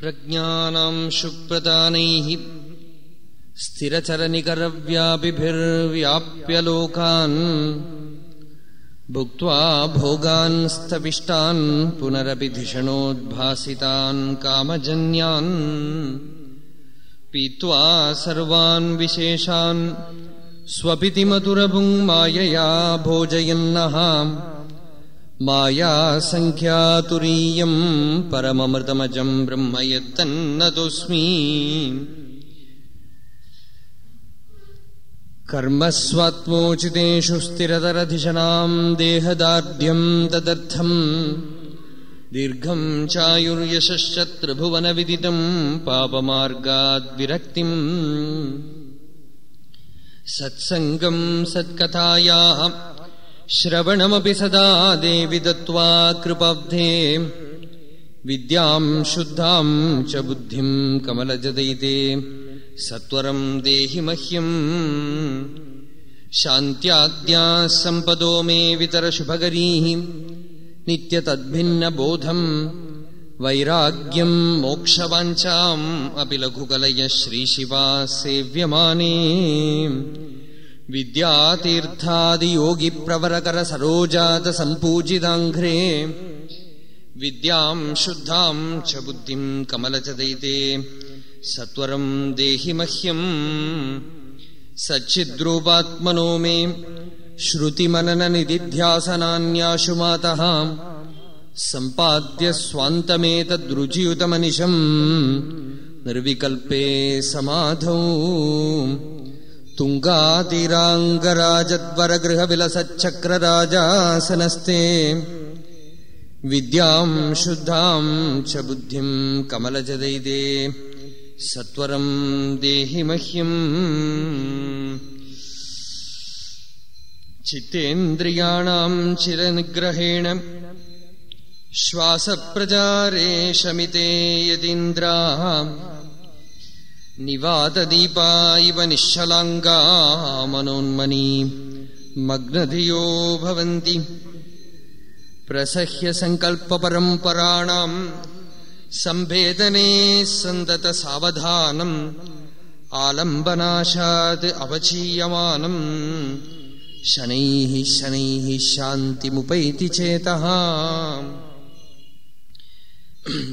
प्रज्ञानाम् शुप्रदानैः स्थिरचरनिकरव्यापिभिर्व्याप्य लोकान् भुक्त्वा भोगान् स्तविष्टान् पुनरपि धिषणोद्भासितान् कामजन्यान् पीत्वा सर्वान् विशेषान् स्वपिति मधुरभुङ् मायया भोजयन्नः मायासङ्ख्यातुरीयम् परममृतमजम् ब्रह्म यत्तन्नतोऽस्मि कर्मस्वात्मोचितेषु स्थिरतरधिषणाम् देहदार्ढ्यम् तदर्थम् दीर्घम् चायुर्यशश्च त्रिभुवनविदितम् पापमार्गाद्विरक्तिम्। सत्सङ्गम् सत्कथायाः श्रवणमपि सदा देवि दत्त्वा कृपब्धे। विद्याम् शुद्धाम् च बुद्धिम् कमलजदयिते। सत्वरम् देहि मह्यम्। शान्त्याद्याः सम्पदो मे वितरशुभगरीः। नित्यतद्भिन्नबोधम्। वैराग्यम् मोक्षवाञ्छाम्। अपि लघुकलयः श्रीशिवा सेव्यमाने विद्यातीर्थादियोगिप्रवरकरसरोजातसम्पूजिताङ्घ्रे विद्याम् शुद्धाम् च बुद्धिम् कमलचदयिते सत्वरम् देहि मह्यम् सच्चिद्रूपात्मनो मे श्रुतिमनननिदिध्यासनान्याशु मातः सम्पाद्य स्वान्तमेतद्रुचियुतमनिशम् निर्विकल्पे समाधौ तुङ्गादिराङ्गराजद्वरगृहविलसच्चक्रराजासनस्ते। विद्यां शुद्धां च बुद्धिं कमलजदैते सत्वरं देहि मह्यम्। चित्तेन्द्रियाणां चिरनिग्रहेण। श्वासप्रजारे शमिते यदिन्द्रा निवातदीपा इव निश्चलाङ्गा मनोन्मनी। मग्नधियो भवन्ति। प्रसह्य सङ्कल्पपरम्पराणाम् सम्भेदने सन्ततसावधानम् आलम्बनाशात् अवचीयमानम्। शनैः शनैः शान्तिमुपैति चेतः।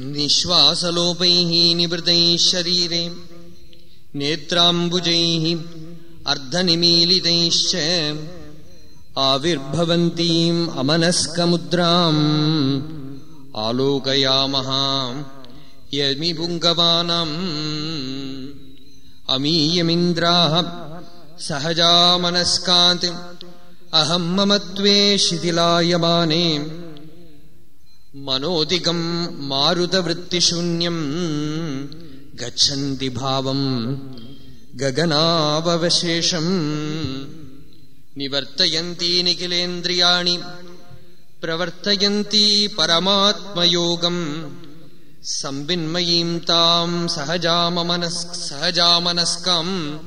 निःश्वासलोपैः निवृतैः शरीरे नेत्राम्बुजैः अर्धनिमीलितैश्च आविर्भवन्तीम् अमनस्कमुद्राम् आलोकयामः यमि पुङ्गवानम् अमीयमिन्द्राः सहजामनस्कात् अहम् ममत्वे शिथिलायमाने। मनोदिगम् मारुतवृत्तिशून्यम् गच्छन्ति भावम् गगनाववशेषम्। निवर्तयन्ती निखिलेन्द्रियाणि प्रवर्तयन्ती परमात्मयोगम्। संविन्मयीम् ताम् सहजामनस् सहजामनस्काम्।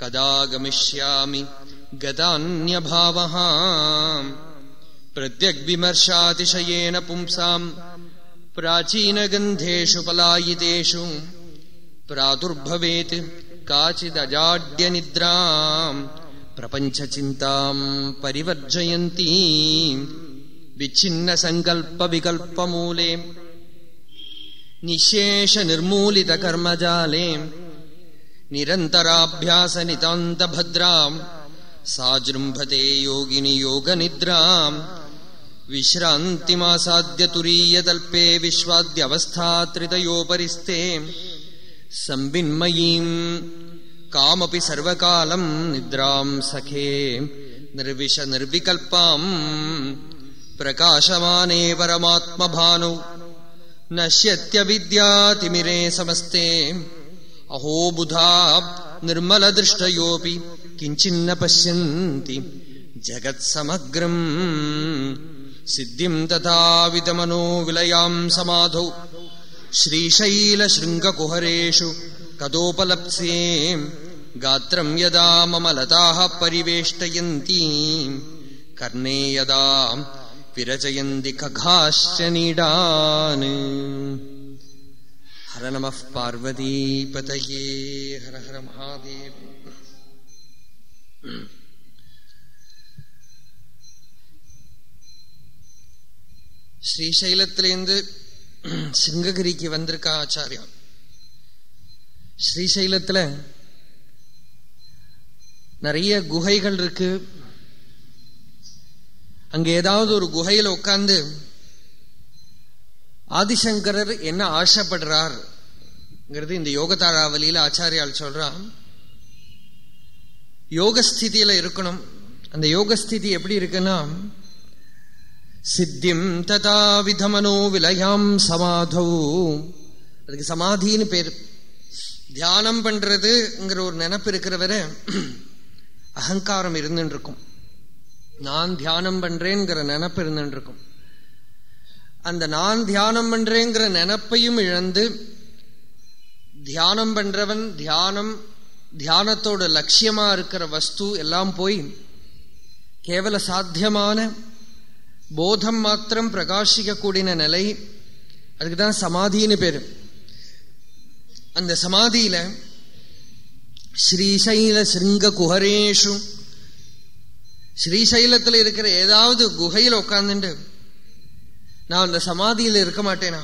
कदा गमिष्यामि गतान्यभावः प्रत्यग्विमर्शातिशयेन पुंसाम् प्राचीनगन्धेषु पलायितेषु प्रादुर्भवेत्। काचिदजाड्यनिद्राम्। प्रपञ्चचिन्ताम् परिवर्जयन्ती। विच्छिन्नसङ्कल्पविकल्पमूले। निःशेषनिर्मूलितकर्मजाले। निरन्तराभ्यासनितान्तभद्राम्। सा जृम्भते योगिनि योगनिद्राम्। विश्रान्तिमासाद्य तुरीयतल्पे विश्वाद्यवस्थात्रितयोपरिस्ते संविन्मयीम्। कामपि सर्वकालम् निद्राम् सखे। निर्विश निर्विकल्पाम्। प्रकाशमाने परमात्मभानौ। नश्यत्यविद्यातिमिरे समस्ते। अहो बुधा निर्मलदृष्टयोऽपि किञ्चिन्न पश्यन्ति। जगत्समग्रम् सिद्धिम् तथाविदमनो विलयाम् समाधौ श्रीशैलशृङ्गकुहरेषु कदोपलप्स्ये गात्रम् यदा मम लताः परिवेष्टयन्ती कर्णे यदा विरचयन्ति खगाश्च नीडान् हर नमः पार्वतीपतये हर हर महादेव ஸ்ரீசைலத்திலேருந்து சிங்ககிரிக்கு வந்திருக்கா ஆச்சாரியா? ஸ்ரீசைலத்தில் நிறைய குகைகள் இருக்கு. அங்க ஏதாவது ஒரு குகையில் உட்கார்ந்து ஆதிசங்கரர் என்ன ஆசைப்படுறார் இந்த யோகதாராவலியில் ஆச்சாரியால் சொல்றான். யோகஸ்திதியில இருக்கணும். அந்த யோகஸ்திதி எப்படி இருக்குன்னா சித்திம் ததா விதமனோ விலயாம் சமாதோ. அதுக்கு சமாதின்னு பேர். தியானம் பண்றதுங்கிற ஒரு நினப்பு இருக்கிறவரை அகங்காரம் இருந்துட்டு இருக்கும் நான் தியானம் பண்றேங்கிற நினப்பு இருந்துட்டு இருக்கும் அந்த நான் தியானம் பண்றேங்கிற நினப்பையும் இழந்து தியானம் பண்றவன் தியானம் தியானத்தோட லட்சியமா இருக்கிற வஸ்து எல்லாம் போய் கேவல சாத்தியமான போதம் மாத்திரம் பிரகாசிக்கக்கூடிய நிலை அதுக்கு தான் சமாதின்னு பேர். அந்த சமாதியில ஸ்ரீசைல சிருங்க குஹரேஷு ஸ்ரீசைலத்தில் இருக்கிற ஏதாவது குகையில் உட்காந்துட்டு நான் அந்த சமாதியில் இருக்க மாட்டேனா?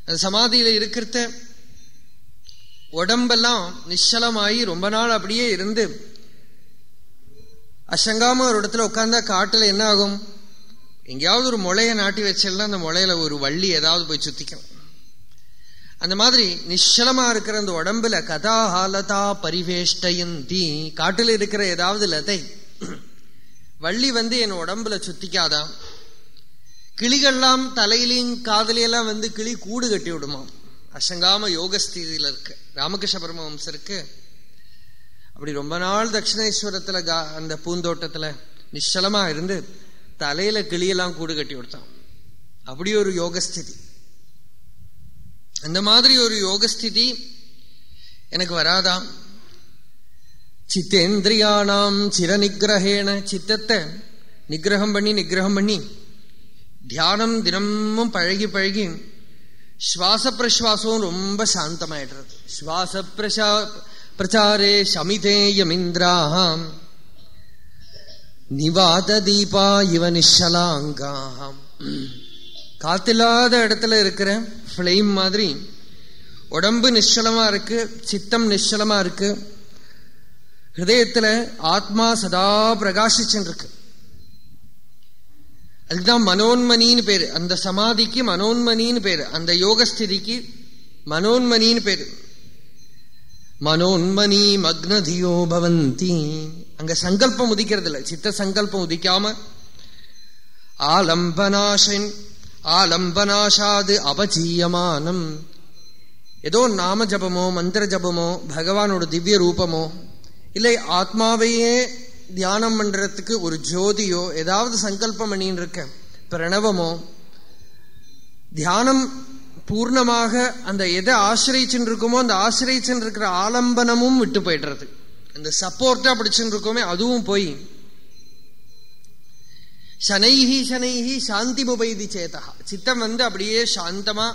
அந்த சமாதியில் இருக்கிறத உடம்பெல்லாம் நிச்சலமாகி ரொம்ப நாள் அப்படியே இருந்து அசங்காம ஒரு இடத்துல உட்காந்தா காட்டில் என்ன ஆகும்? எங்கேயாவது ஒரு முளையை நாட்டி வச்சேன்னா அந்த முளையில ஒரு வள்ளி ஏதாவது போய் சுத்திக்கும். அந்த மாதிரி நிச்சலமா இருக்கிற அந்த உடம்புல கதாஹாலதா பரிவேஷ்டயந்தி காட்டுல இருக்கிற ஏதாவது லதை வள்ளி வந்து என் உடம்புல சுத்திக்காதான் கிளிகள்லாம் தலையிலையும் காதலையெல்லாம் வந்து கிளி கூடு கட்டி விடுமாம். அசங்காம யோகஸ்தீதியில இருக்கு. ராமகிருஷ்ண பரமஹம்சருக்கு அப்படி ரொம்ப நாள் தட்சிணேஸ்வரத்துல அந்த பூந்தோட்டத்துல நிச்சலமா இருந்து தலையில கிளியெல்லாம் கூடு கட்டி கொடுத்தான். அப்படி ஒரு யோகஸ்திதி. அந்த மாதிரி ஒரு யோகஸ்திதி எனக்கு வராதாம் சித்தேந்திரியானாம் சிர நிகிரகேன சித்தத்தை நிகிரகம் பண்ணி நிகிரகம் பண்ணி தியானம் தினமும் பழகி பழகி சுவாச பிரஸ்வாசம் ரொம்ப சாந்தமாயிடுறது. சுவாச பிரசா பிரச்சாரே சமிதேயமிந்திராம் நிவாத தீபா இவ நிஷலாங்காம் காத்தில்லாத இடத்துல இருக்கிற ஃப்ளேம் மாதிரி உடம்பு நிச்சலமா இருக்கு சித்தம் நிச்சலமா இருக்கு. ஹிருதயத்துல ஆத்மா சதா பிரகாசிச்சுருக்கு இருக்கு அதுக்குதான் மனோன்மணின்னு பேரு. அந்த சமாதிக்கு மனோன்மணின்னு பேரு. அந்த யோகஸ்திதிக்கு மனோன்மணின்னு பேரு. மனோன்மணி மக்னதியோ பவந்தி. அங்க சங்கல்பம் உதிக்கிறது இல்லை சித்த சங்கல்பம் உதிக்காம ஆலம்பனாஷன் ஆலம்பனாஷாது அபஜீயமானம் ஏதோ நாம ஜபமோ மந்திர ஜபமோ பகவானோட திவ்ய ரூபமோ இல்லை ஆத்மாவையே தியானம் பண்றதுக்கு ஒரு ஜோதியோ ஏதாவது சங்கல்பம் பண்ணின்னு இருக்க பிரணவமோ தியானம் பூர்ணமாக அந்த எதை ஆசிரியச்சுன்னு இருக்குமோ அந்த ஆசிரியச்சுன்னு இருக்கிற ஆலம்பனமும் விட்டு போயிடுறது. அந்த சப்போர்ட்டா பிடிச்சுன்னு இருக்கோமே அதுவும் போய். சனைஹி சனைஹி சாந்தி முபைதி சேதா. சித்தம் வந்து அப்படியே சாந்தமா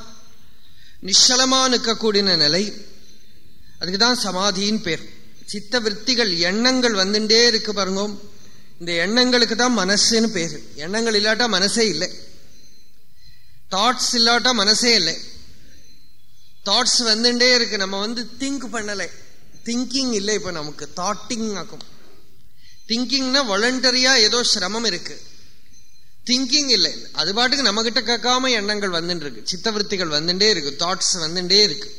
நிச்சலமா நிற்கக்கூடிய நிலை. அதுக்குதான் சமாதியின் பேர். சித்த விற்த்திகள் எண்ணங்கள் வந்துட்டே இருக்கு பாருங்க. இந்த எண்ணங்களுக்கு தான் மனசுன்னு பேர். எண்ணங்கள் இல்லாட்டா மனசே இல்லை. தாட்ஸ் இல்லாட்டா மனசே இல்லை. தாட்ஸ் வந்துட்டே இருக்கு. நம்ம வந்து திங்க் பண்ணலை. திங்கிங் இல்லை இப்போ நமக்கு. தாட்டிங் ஆகும் திங்கிங்னா வாலண்டரியா ஏதோ சிரமம் இருக்கு. திங்கிங் இல்லை. அது பாட்டுக்கு நம்ம கிட்ட கேட்காம எண்ணங்கள் வந்துட்டு இருக்கு. சித்தவருத்திகள் வந்துட்டே இருக்கு. தாட்ஸ் வந்துட்டே இருக்கு.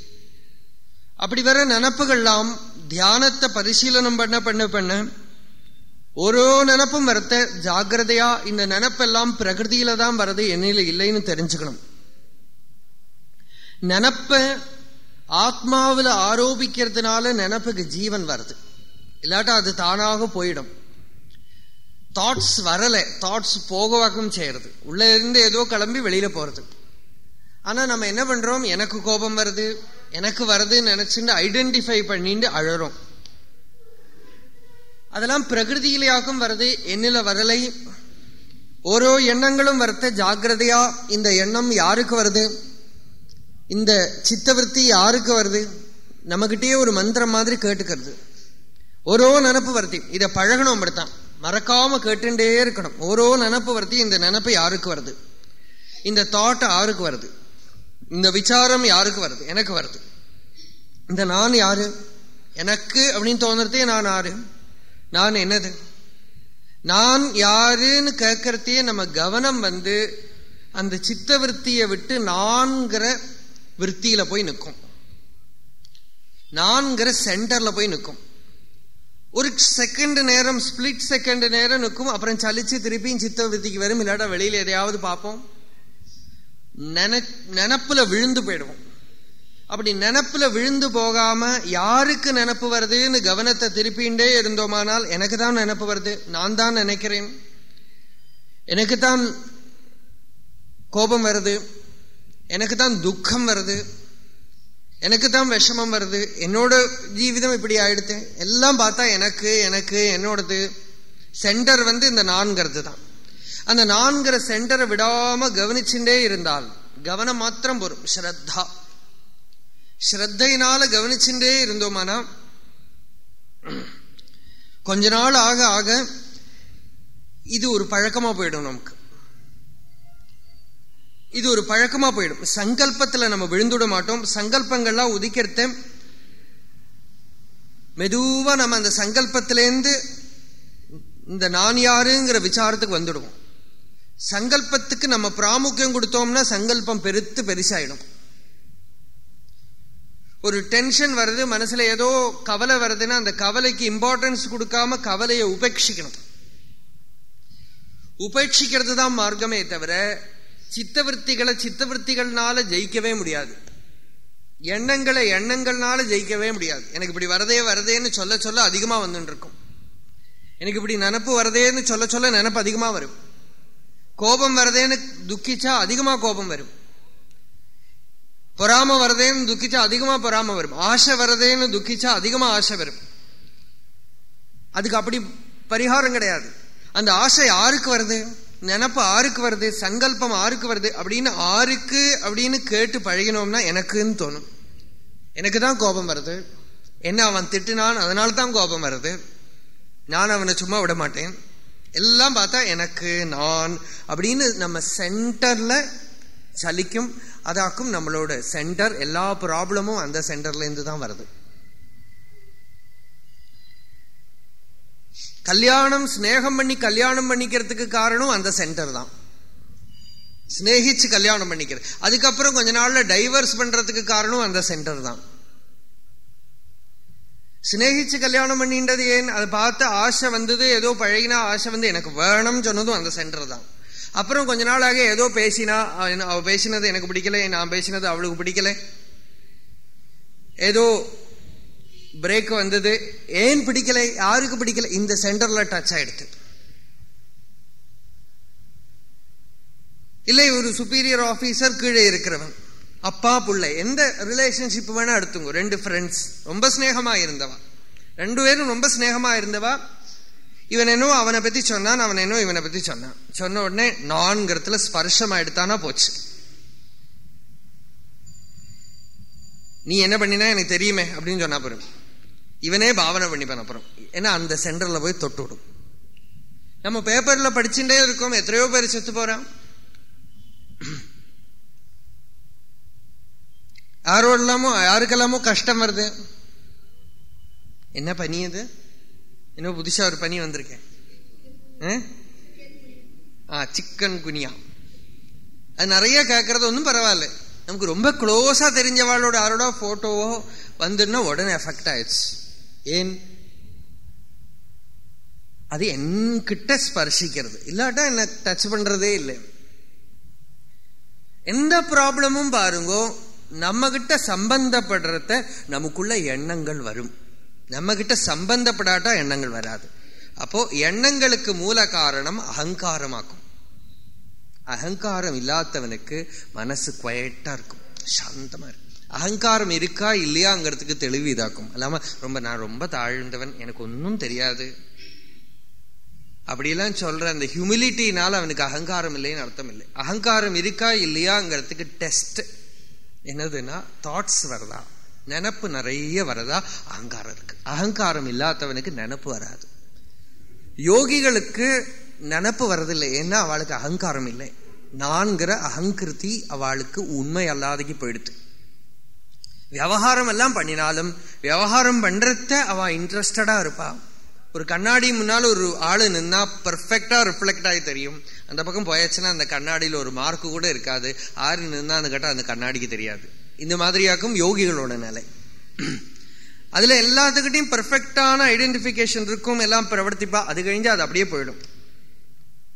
அப்படி வர நினப்புகள்லாம் தியானத்தை பரிசீலனம் பண்ண பண்ண பண்ண ஓரோ நினப்பும் வரத்த ஜாகிரதையா இந்த நினப்பெல்லாம் பிரகிருதியில தான் வரது என்னையில இல்லைன்னு தெரிஞ்சுக்கணும் நினப்ப ஆத்மாவில் ஆரோபிக்கிறதுனால நினப்புக்கு ஜீவன் வருது இல்லாட்டா அது தானாக போயிடும் தாட்ஸ் வரல தாட்ஸ் போகவாக்கம் செய்யறது உள்ள இருந்து ஏதோ கிளம்பி வெளியில போறது ஆனா நம்ம என்ன பண்றோம் எனக்கு கோபம் வருது எனக்கு வருதுன்னு நினைச்சுட்டு ஐடென்டிஃபை பண்ணிட்டு அழறோம் அதெல்லாம் பிரகிருதியிலேயாகவும் வருது என்னில வரலை. ஓரோ எண்ணங்களும் வரத்த ஜாகிரதையா இந்த எண்ணம் யாருக்கு வருது? இந்த சித்தவருத்தி யாருக்கு வருது? நம்மகிட்டயே ஒரு மந்திரம் மாதிரி கேட்டுக்கிறது. ஓரோ நினப்பு வருத்தி இதை பழகணும் அப்படித்தான். மறக்காம கேட்டுட்டே இருக்கணும். ஓரோ நினப்பு வருத்தி இந்த நினப்பு யாருக்கு வருது? இந்த தாட் யாருக்கு வருது? இந்த விசாரம் யாருக்கு வருது? எனக்கு வருது. இந்த நான் யாரு? எனக்கு அப்படின்னு தோணுறதே நான் யாரு? நான் என்னது? நான் யாருன்னு கேட்கறதையே நம்ம கவனம் வந்து அந்த சித்த விற்த்தியை விட்டு நான்கிற விற்த்தியில போய் நிற்கும் நான்கிற சென்டர்ல போய் நிற்கும் ஒரு செகண்ட் நேரம் ஸ்பிளிட் செகண்ட் நேரம் நிற்கும் அப்புறம் சலிச்சு திருப்பியும் சித்த விற்த்திக்கு வரும். இல்லாட்டா வெளியில எதையாவது பார்ப்போம். நினப்புல விழுந்து போயிடுவோம். அப்படி நினப்புல விழுந்து போகாம யாருக்கு நினப்பு வருதுன்னு கவனத்தை திருப்பிண்டே இருந்தோமானால் எனக்கு தான் நினப்பு வருது. நான் தான் நினைக்கிறேன். எனக்கு தான் கோபம் வருது. எனக்கு தான் துக்கம் வருது. எனக்கு தான் விஷமம் வருது. என்னோட ஜீவிதம் இப்படி ஆயிடுத்து எல்லாம் பார்த்தா எனக்கு எனக்கு என்னோடது. சென்டர் வந்து இந்த நான்கிறது தான் அந்த நான்கிற சென்டரை விடாம கவனிச்சுட்டே இருந்தால் கவனம் மாத்திரம் போரும். ஸ்ரத்தா. ஸ்ரத்தையினால கவனிச்சுட்டே இருந்தோமானா? கொஞ்ச நாள் ஆக ஆக இது ஒரு பழக்கமா போயிடும் நமக்கு. இது ஒரு பழக்கமா போயிடும். சங்கல்பத்துல நம்ம விழுந்துட மாட்டோம். சங்கல்பங்கள்லாம் உதிக்கிறத மெதுவா நம்ம அந்த சங்கல்பத்திலேருந்து இந்த நான் யாருங்கிற விசாரத்துக்கு வந்துடுவோம். சங்கல்பத்துக்கு நம்ம பிராமுக்கியம் கொடுத்தோம்னா சங்கல்பம் பெருத்து பெருசாயிடும். ஒரு டென்ஷன் வருது மனசுல ஏதோ கவலை வருதுன்னா அந்த கவலைக்கு இம்பார்ட்டன்ஸ் கொடுக்காம கவலையை உபேட்சிக்கணும். உபேட்சிக்கிறது தான் மார்க்கமே தவிர சித்தவருத்திகளை சித்தவருத்திகள்னால ஜெயிக்கவே முடியாது. எண்ணங்களை எண்ணங்கள்னால ஜெயிக்கவே முடியாது. எனக்கு இப்படி வரதே வரதேன்னு சொல்ல சொல்ல அதிகமா வந்துட்டு இருக்கும் எனக்கு இப்படி நினப்பு வரதேன்னு சொல்ல சொல்ல நினப்பு அதிகமா வரும். கோபம் வரதேன்னு துக்கிச்சா அதிகமா கோபம் வரும். பொறாம வரதேன்னு துக்கிச்சா அதிகமா பொறாம வரும். ஆசை வரதேன்னு துக்கிச்சா அதிகமா ஆசை வரும். அதுக்கு அப்படி பரிகாரம் கிடையாது. அந்த ஆசை யாருக்கு வருது? நினப்பு ஆருக்கு வருது? சங்கல்பம் ஆருக்கு வருது? அப்படின்னு ஆருக்கு அப்படின்னு கேட்டு பழகினோம்னா எனக்குன்னு தோணும். எனக்கு தான் கோபம் வருது. என்ன அவன் திட்டுனான்? அதனால தான் கோபம் வருது. நான் அவனை சும்மா விட மாட்டேன். எல்லாம் பார்த்தா எனக்கு நான் அப்படின்னு நம்ம சென்டர்ல சலிக்கும். அதாக்கும் நம்மளோட சென்டர் எல்லா ப்ராப்ளமும் அந்த சென்டர்லேருந்து தான் வருது. கல்யாணம் ஸ்னேகம் பண்ணி கல்யாணம் பண்ணிக்கிறதுக்கு காரணம் அந்த சென்டர் தான். ஸ்னேகிச்சு கல்யாணம் பண்ணிக்கிறது அதுக்கப்புறம் கொஞ்ச நாள்ல டைவர்ஸ் பண்றதுக்கு காரணம் அந்த சென்டர் தான். சிநேகிச்சு கல்யாணம் பண்ணின்றது ஏன்? அதை பார்த்து ஆசை வந்தது ஏதோ பழகினா ஆசை வந்து எனக்கு வேணும்னு சொன்னதும் அந்த சென்டர் தான். அப்புறம் கொஞ்ச நாளாக ஏதோ பேசினா அவ பேசினது எனக்கு பிடிக்கல நான் பேசினது அவளுக்கு பிடிக்கல. ஏதோ பிரேக் வந்தது. ஏன் பிடிக்கல? யாருக்கு பிடிக்கல? இந்த சென்டர்ல டச் ஆயிடுது இல்லை ஒரு சுப்பீரியர் ஆபீசர் கீழே இருக்கிறவன். அப்பா புள்ளை. எந்த ரிலேஷன்ஷிப் வேணா எடுத்துங்க. ரெண்டு ஃப்ரெண்ட்ஸ் ரொம்ப ஸ்னேகமா இருந்தவா ரெண்டு பேரும் ரொம்ப ஸ்னேகமா இருந்தவா? இவன் என்னோ அவனை பத்தி சொன்னான் அவன் என்னோ இவனை பத்தி சொன்னான். சொன்ன உடனே நான்கிறதுல ஸ்பர்ஷம் எடுத்தானா போச்சு. நீ என்ன பண்ணினா எனக்கு தெரியுமே அப்படின்னு சொன்னா போறோம் இவனே பாவனை பண்ணிப்பான் அப்புறம் ஏன்னா அந்த சென்டர்ல போய் தொட்டு விடும். நம்ம பேப்பர்ல படிச்சுட்டே இருக்கோம். எத்தனையோ பேர் செத்து போறான். யாரோடலாமோ யாருக்கெல்லாமோ கஷ்டம் வருது. என்ன பண்ணியது இன்னும் புதுசா ஒரு பனி வந்திருக்கேன். ஆ? Chikungunya. அது நிறைய கேட்கறது ஒன்றும் பரவாயில்ல. நமக்கு ரொம்ப க்ளோஸா தெரிஞ்சவாளோட யாரோட போட்டோவோ வந்துன்னா உடனே எஃபெக்ட் ஆயிடுச்சு. ஏன்? அது என்கிட்ட ஸ்பர்சிக்கிறது இல்லாட்டா என்ன டச் பண்றதே இல்லை. எந்த ப்ராப்ளமும் பாருங்கோ நம்ம கிட்ட சம்பந்தப்படுறத நமக்குள்ள எண்ணங்கள் வரும். நம்ம கிட்ட சம்பந்தப்படாட்டா எண்ணங்கள் வராது. அப்போ எண்ணங்களுக்கு மூல காரணம் அகங்காரமாக்கும். அகங்காரம் இல்லாதவனுக்கு மனசு குவயட்டா இருக்கும். சாந்தமா இருக்கும் அகங்காரம் இருக்கா இல்லையாங்கிறதுக்கு தெளிவு இதாக்கும். இல்லாம ரொம்ப நான் ரொம்ப தாழ்ந்தவன் எனக்கு ஒன்றும் தெரியாது. அப்படியெல்லாம் சொல்ற அந்த ஹியூமிலிட்டினால அவனுக்கு அகங்காரம் இல்லைன்னு அர்த்தம் இல்லை. அகங்காரம் இருக்கா இல்லையாங்கிறதுக்கு டெஸ்ட் என்னதுன்னா தாட்ஸ் வருதான் நினப்பு நிறைய வரதா அகங்காரம் இருக்கு. அகங்காரம் இல்லாதவனுக்கு நினப்பு வராது. யோகிகளுக்கு நினப்பு வரதில்லை. ஏன்னா அவளுக்கு அகங்காரம் இல்லை. நான்கிற அகங்கிருதி அவளுக்கு உண்மை அல்லாதக்கு போயிடுது. விவகாரம் எல்லாம் பண்ணினாலும் விவகாரம் பண்றத அவ இன்ட்ரெஸ்டடா இருப்பா. ஒரு கண்ணாடி முன்னால் ஒரு ஆளு நின்னா பர்ஃபெக்டா ரிஃப்ளெக்ட் ஆகி தெரியும். அந்த பக்கம் போயாச்சுன்னா அந்த கண்ணாடியில் ஒரு மார்க்கு கூட இருக்காது. ஆறு நின்னான்னு கேட்டால் அந்த கண்ணாடிக்கு தெரியாது. இந்த மாதிரியாக்கும் யோகிகளோட நிலை. அதுல எல்லாத்துக்கிட்டையும் பர்ஃபெக்டான ஐடென்டிபிகேஷன் இருக்கும் எல்லாம் பிரவர்த்திப்பா அது கழிஞ்சு அது அப்படியே போயிடும்.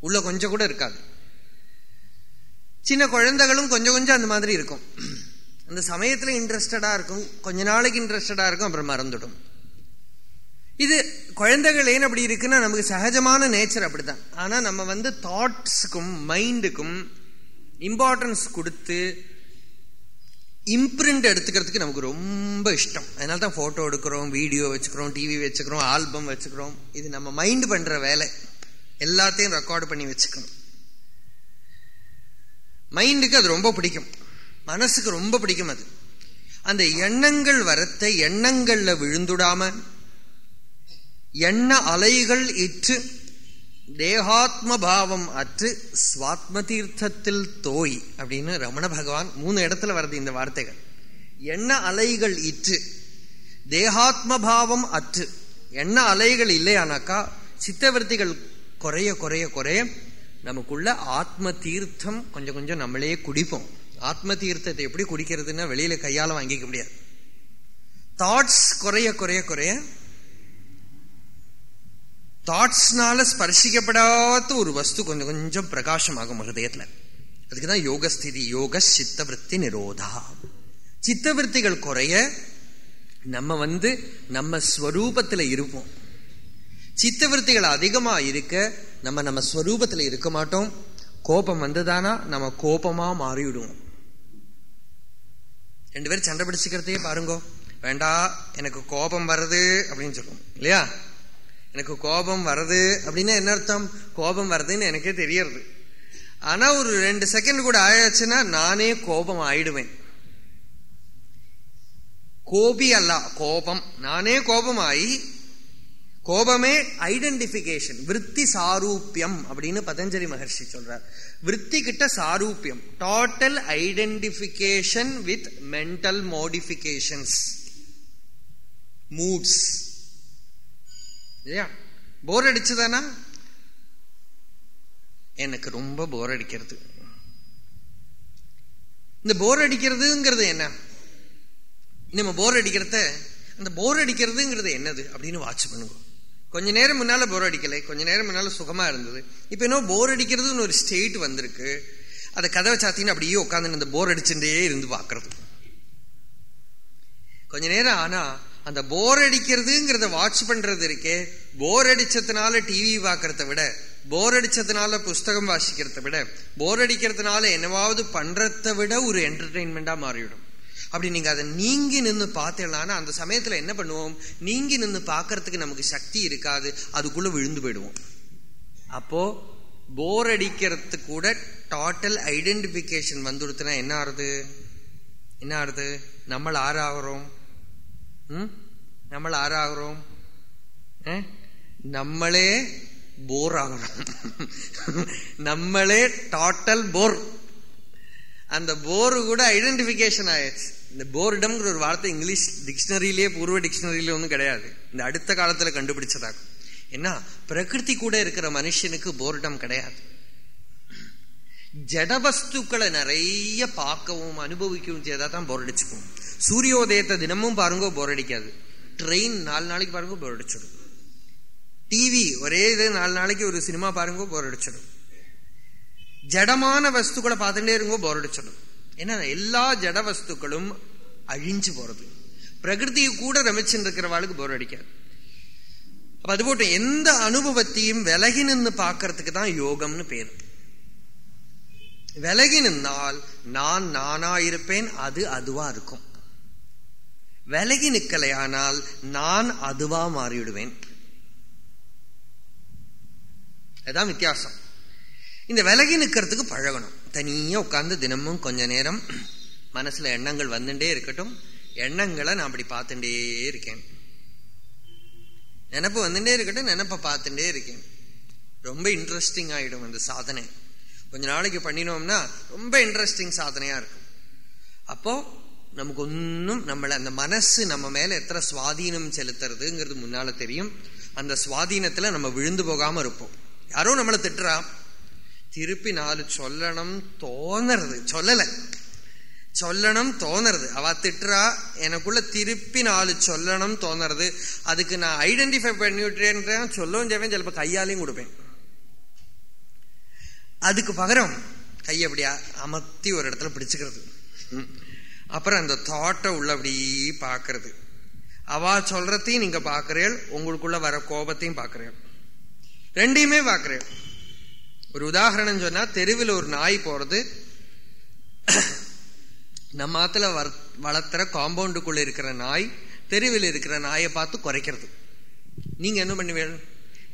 உள்ள கொஞ்சம் கூட இருக்காது. சின்ன குழந்தைகளும் கொஞ்சம் கொஞ்சம் அந்த மாதிரி இருக்கும். அந்த சமயத்துல இன்ட்ரெஸ்டடா இருக்கும் கொஞ்ச நாளைக்கு இன்ட்ரெஸ்டடா இருக்கும் அப்புறம் மறந்துடும். இது குழந்தைகள் ஏன் அப்படி இருக்குன்னா நமக்கு சகஜமான நேச்சர் அப்படிதான் ஆனா நம்ம வந்து தாட்ஸுக்கும் மைண்டுக்கும் இம்பார்ட்டன்ஸ் கொடுத்து இம்ப்ரிண்ட் எடுத்துக்கிறதுக்கு நமக்கு ரொம்ப இஷ்டம். அதனால தான் ஃபோட்டோ எடுக்கிறோம் வீடியோ வச்சுக்கிறோம் டிவி வச்சுக்கிறோம் ஆல்பம் வச்சுக்கிறோம். இது நம்ம மைண்ட் பண்ணுற வேலை. எல்லாத்தையும் ரெக்கார்டு பண்ணி வச்சுக்கணும். மைண்டுக்கு அது ரொம்ப பிடிக்கும். மனசுக்கு ரொம்ப பிடிக்கும் அது. அந்த எண்ணங்கள் வரத்தை எண்ணங்களில் விழுந்துடாம எண்ண அலைகள் இற்று தேகாத்ம பாவம் அற்று ஸ்வாத்ம தீர்த்தத்தில் தோய் அப்படின்னு ரமண பகவான் மூணு இடத்துல வருது இந்த வார்த்தைகள். எண்ண அலைகள் இற்று தேகாத்ம பாவம் அற்று. எண்ண அலைகள் இல்லையானாக்கா சித்தவர்த்திகள் குறைய குறைய குறைய நமக்குள்ள ஆத்ம தீர்த்தம் கொஞ்சம் கொஞ்சம் நம்மளே குடிப்போம். ஆத்ம தீர்த்தத்தை எப்படி குடிக்கிறதுன்னா வெளியில கையால வாங்கிக்க முடியாது. தாட்ஸ் குறைய குறைய குறைய தாட்ஸ்னால ஸ்பர்சிக்கப்படாத ஒரு வஸ்து கொஞ்சம் கொஞ்சம் பிரகாசமாகும் அதுக்கு அதுக்குதான் யோகஸ்திதி யோக சித்தவருத்தி நிரோதா. சித்தவருத்திகள் குறைய நம்ம வந்து நம்ம ஸ்வரூபத்துல இருப்போம். சித்தவருத்திகள் அதிகமா இருக்க நம்ம நம்ம ஸ்வரூபத்துல இருக்க மாட்டோம். கோபம் வந்ததானா நம்ம கோபமா மாறிவிடுவோம். ரெண்டு பேரும் சண்டை பிடிச்சிக்கிறதையே பாருங்க. வேண்டா எனக்கு கோபம் வருது அப்படின்னு சொல்லுவோம். இல்லையா? எனக்கு கோபம் வருது அப்படின்னா என்ன அர்த்தம்? கோபம் வருதுன்னு எனக்கே தெரியறது. ஆனா ஒரு ரெண்டு செகண்ட் கூட ஆயாச்சுன்னா நானே கோபம் ஆயிடுவேன். கோபி அல்ல கோபம். நானே கோபமாயி கோபமே ஐடென்டிபிகேஷன் விற்பி சாரூபியம் அப்படின்னு பதஞ்சலி மகர்ஷி சொல்றார். விற்பி கிட்ட சாரூபியம் total identification with mental modifications moods இல்லையா? போர் அடிச்சுதானா? எனக்கு ரொம்ப போர் அடிக்கிறது. இந்த போர் அடிக்கிறதுங்கிறது என்ன? நம்ம போர் அடிக்கிறத அந்த போர் அடிக்கிறதுங்கிறது என்னது அப்படின்னு வாட்ச் பண்ணுங்க. கொஞ்ச நேரம் முன்னால போர் அடிக்கலை கொஞ்ச நேரம் முன்னால சுகமா இருந்தது. இப்ப என்ன போர் அடிக்கிறதுன்னு ஒரு ஸ்டேட் வந்திருக்கு. அதை கதவை சாத்தின்னு அப்படியே உட்காந்து அந்த போர் அடிச்சுட்டே இருந்து பாக்குறது கொஞ்ச நேரம் ஆனா அந்த போர் அடிக்கிறதுங்கிறத வாட்ச் பண்றது இருக்கே. போர் அடிச்சதுனால டிவி பாக்குறத விட போர் அடிச்சதுனால புஸ்தகம் வாசிக்கிறத விட போர் அடிக்கிறதுனால என்னவாவது பண்றத விட ஒரு என்டர்டெயின்மெண்டா மாறிவிடும். அப்படி நீங்க அதை நீங்கி நின்று பார்த்தேன்னா அந்த சமயத்துல என்ன பண்ணுவோம்? நீங்கி நின்று பார்க்கறதுக்கு நமக்கு சக்தி இருக்காது. அதுக்குள்ள விழுந்து போயிடுவோம். அப்போ போர் அடிக்கிறது கூட டோட்டல் ஐடென்டிபிகேஷன் வந்துடுத்துனா என்ன ஆறுது? என்ன ஆறுது? நம்ம ஆறாகிறோம் நம்ம ஆறாகிறோம் நம்மளே போர் ஆகிறோம் நம்மளே டோட்டல் போர் அந்த போர் கூட ஐடென்டிபிகேஷன் ஆயிடுச்சு இந்த போர்டம்ங்கிற ஒரு வார்த்தை இங்கிலீஷ் டிக்ஷனரியிலேயே பூர்வ டிக்ஷனரியில ஒன்றும் கிடையாது இந்த அடுத்த காலத்துல கண்டுபிடிச்சதாகும் என்ன பிரகிருதி கூட இருக்கிற மனுஷனுக்கு போர்டம் கிடையாது ஜடவஸ்துக்களை நிறைய பார்க்கவும் அனுபவிக்கவும் செய்தால் தான் போர் அடிச்சுக்கும் சூரியோதயத்தை தினமும் பாருங்க போர் அடிக்காது. ட்ரெயின் நாலு நாளைக்கு பாருங்க போர் அடிச்சிடும். டிவி ஒரே இது நாலு நாளைக்கு ஒரு சினிமா பாருங்க போர் அடிச்சிடும். ஜடமான வஸ்துக்களை பார்த்துட்டே இருங்கோ போர் அடிச்சிடும். ஏன்னா எல்லா ஜட வஸ்துக்களும் அழிஞ்சு போறது. பிரகிருதியை கூட ரமிச்சுட்டு இருக்கிறவாளுக்கு போர் அடிக்காது. அப்ப அது போட்டு எந்த அனுபவத்தையும் விலகி நின்று பார்க்கறதுக்கு தான் யோகம்னு பேரு. விலகி நின்னால் நான் நானா இருப்பேன் அது அதுவா இருக்கும். விலகி நிற்கலையானால் நான் அதுவா மாறிவிடுவேன். அதுதான் வித்தியாசம். இந்த விலகி நிற்கிறதுக்கு பழகணும். தனியாக உட்காந்து தினமும் கொஞ்ச நேரம் மனசில் எண்ணங்கள் வந்துட்டே இருக்கட்டும். எண்ணங்களை நான் அப்படி பார்த்துட்டே இருக்கேன். நினப்பு வந்துட்டே இருக்கட்டும் நினப்பை பார்த்துட்டே இருக்கேன். ரொம்ப இன்ட்ரெஸ்டிங் ஆகிடும் அந்த சாதனை. கொஞ்ச நாளைக்கு பண்ணினோம்னா ரொம்ப இன்ட்ரெஸ்டிங் சாதனையாக இருக்கும். அப்போது நமக்கு ஒன்றும் நம்மளை அந்த மனசு நம்ம மேலே எத்தனை சுவாதீனம் செலுத்துறதுங்கிறது முன்னால தெரியும். அந்த சுவாதீனத்தில் நம்ம விழுந்து போகாமல் இருப்போம். யாரோ நம்மளை திட்டுறா. திருப்பி நாலு சொல்லணும் தோணுறது. சொல்லலை. சொல்லணும் தோணுறது. அவ திட்டுறா எனக்குள்ள திருப்பி நாலு சொல்லணும் தோணுறது. அதுக்கு நான் ஐடென்டிஃபை பண்ணிவிட்டேன் சொல்லவும் செய்வேன் சிலப்ப கையாலையும் கொடுப்பேன். அதுக்கு பகரம் கை அப்படியா அமர்த்தி ஒரு இடத்துல பிடிச்சுக்கிறது. அப்புறம் அந்த தாட்டை உள்ள அப்படி பார்க்கறது. அவா சொல்றதையும் நீங்க பாக்குறீள் உங்களுக்குள்ள வர கோபத்தையும் பாக்குறீள் ரெண்டையுமே பாக்குறீள் ஒரு உதாரணம் சொன்னா தெருவில் ஒரு நாய் போறது நம்ம ஆத்துல வளர்த்துற காம்பவுண்டுக்குள்ள இருக்கிற நாய் தெருவில் இருக்கிற நாயை பார்த்து குறைக்கிறது. நீங்க என்ன பண்ணுவீள்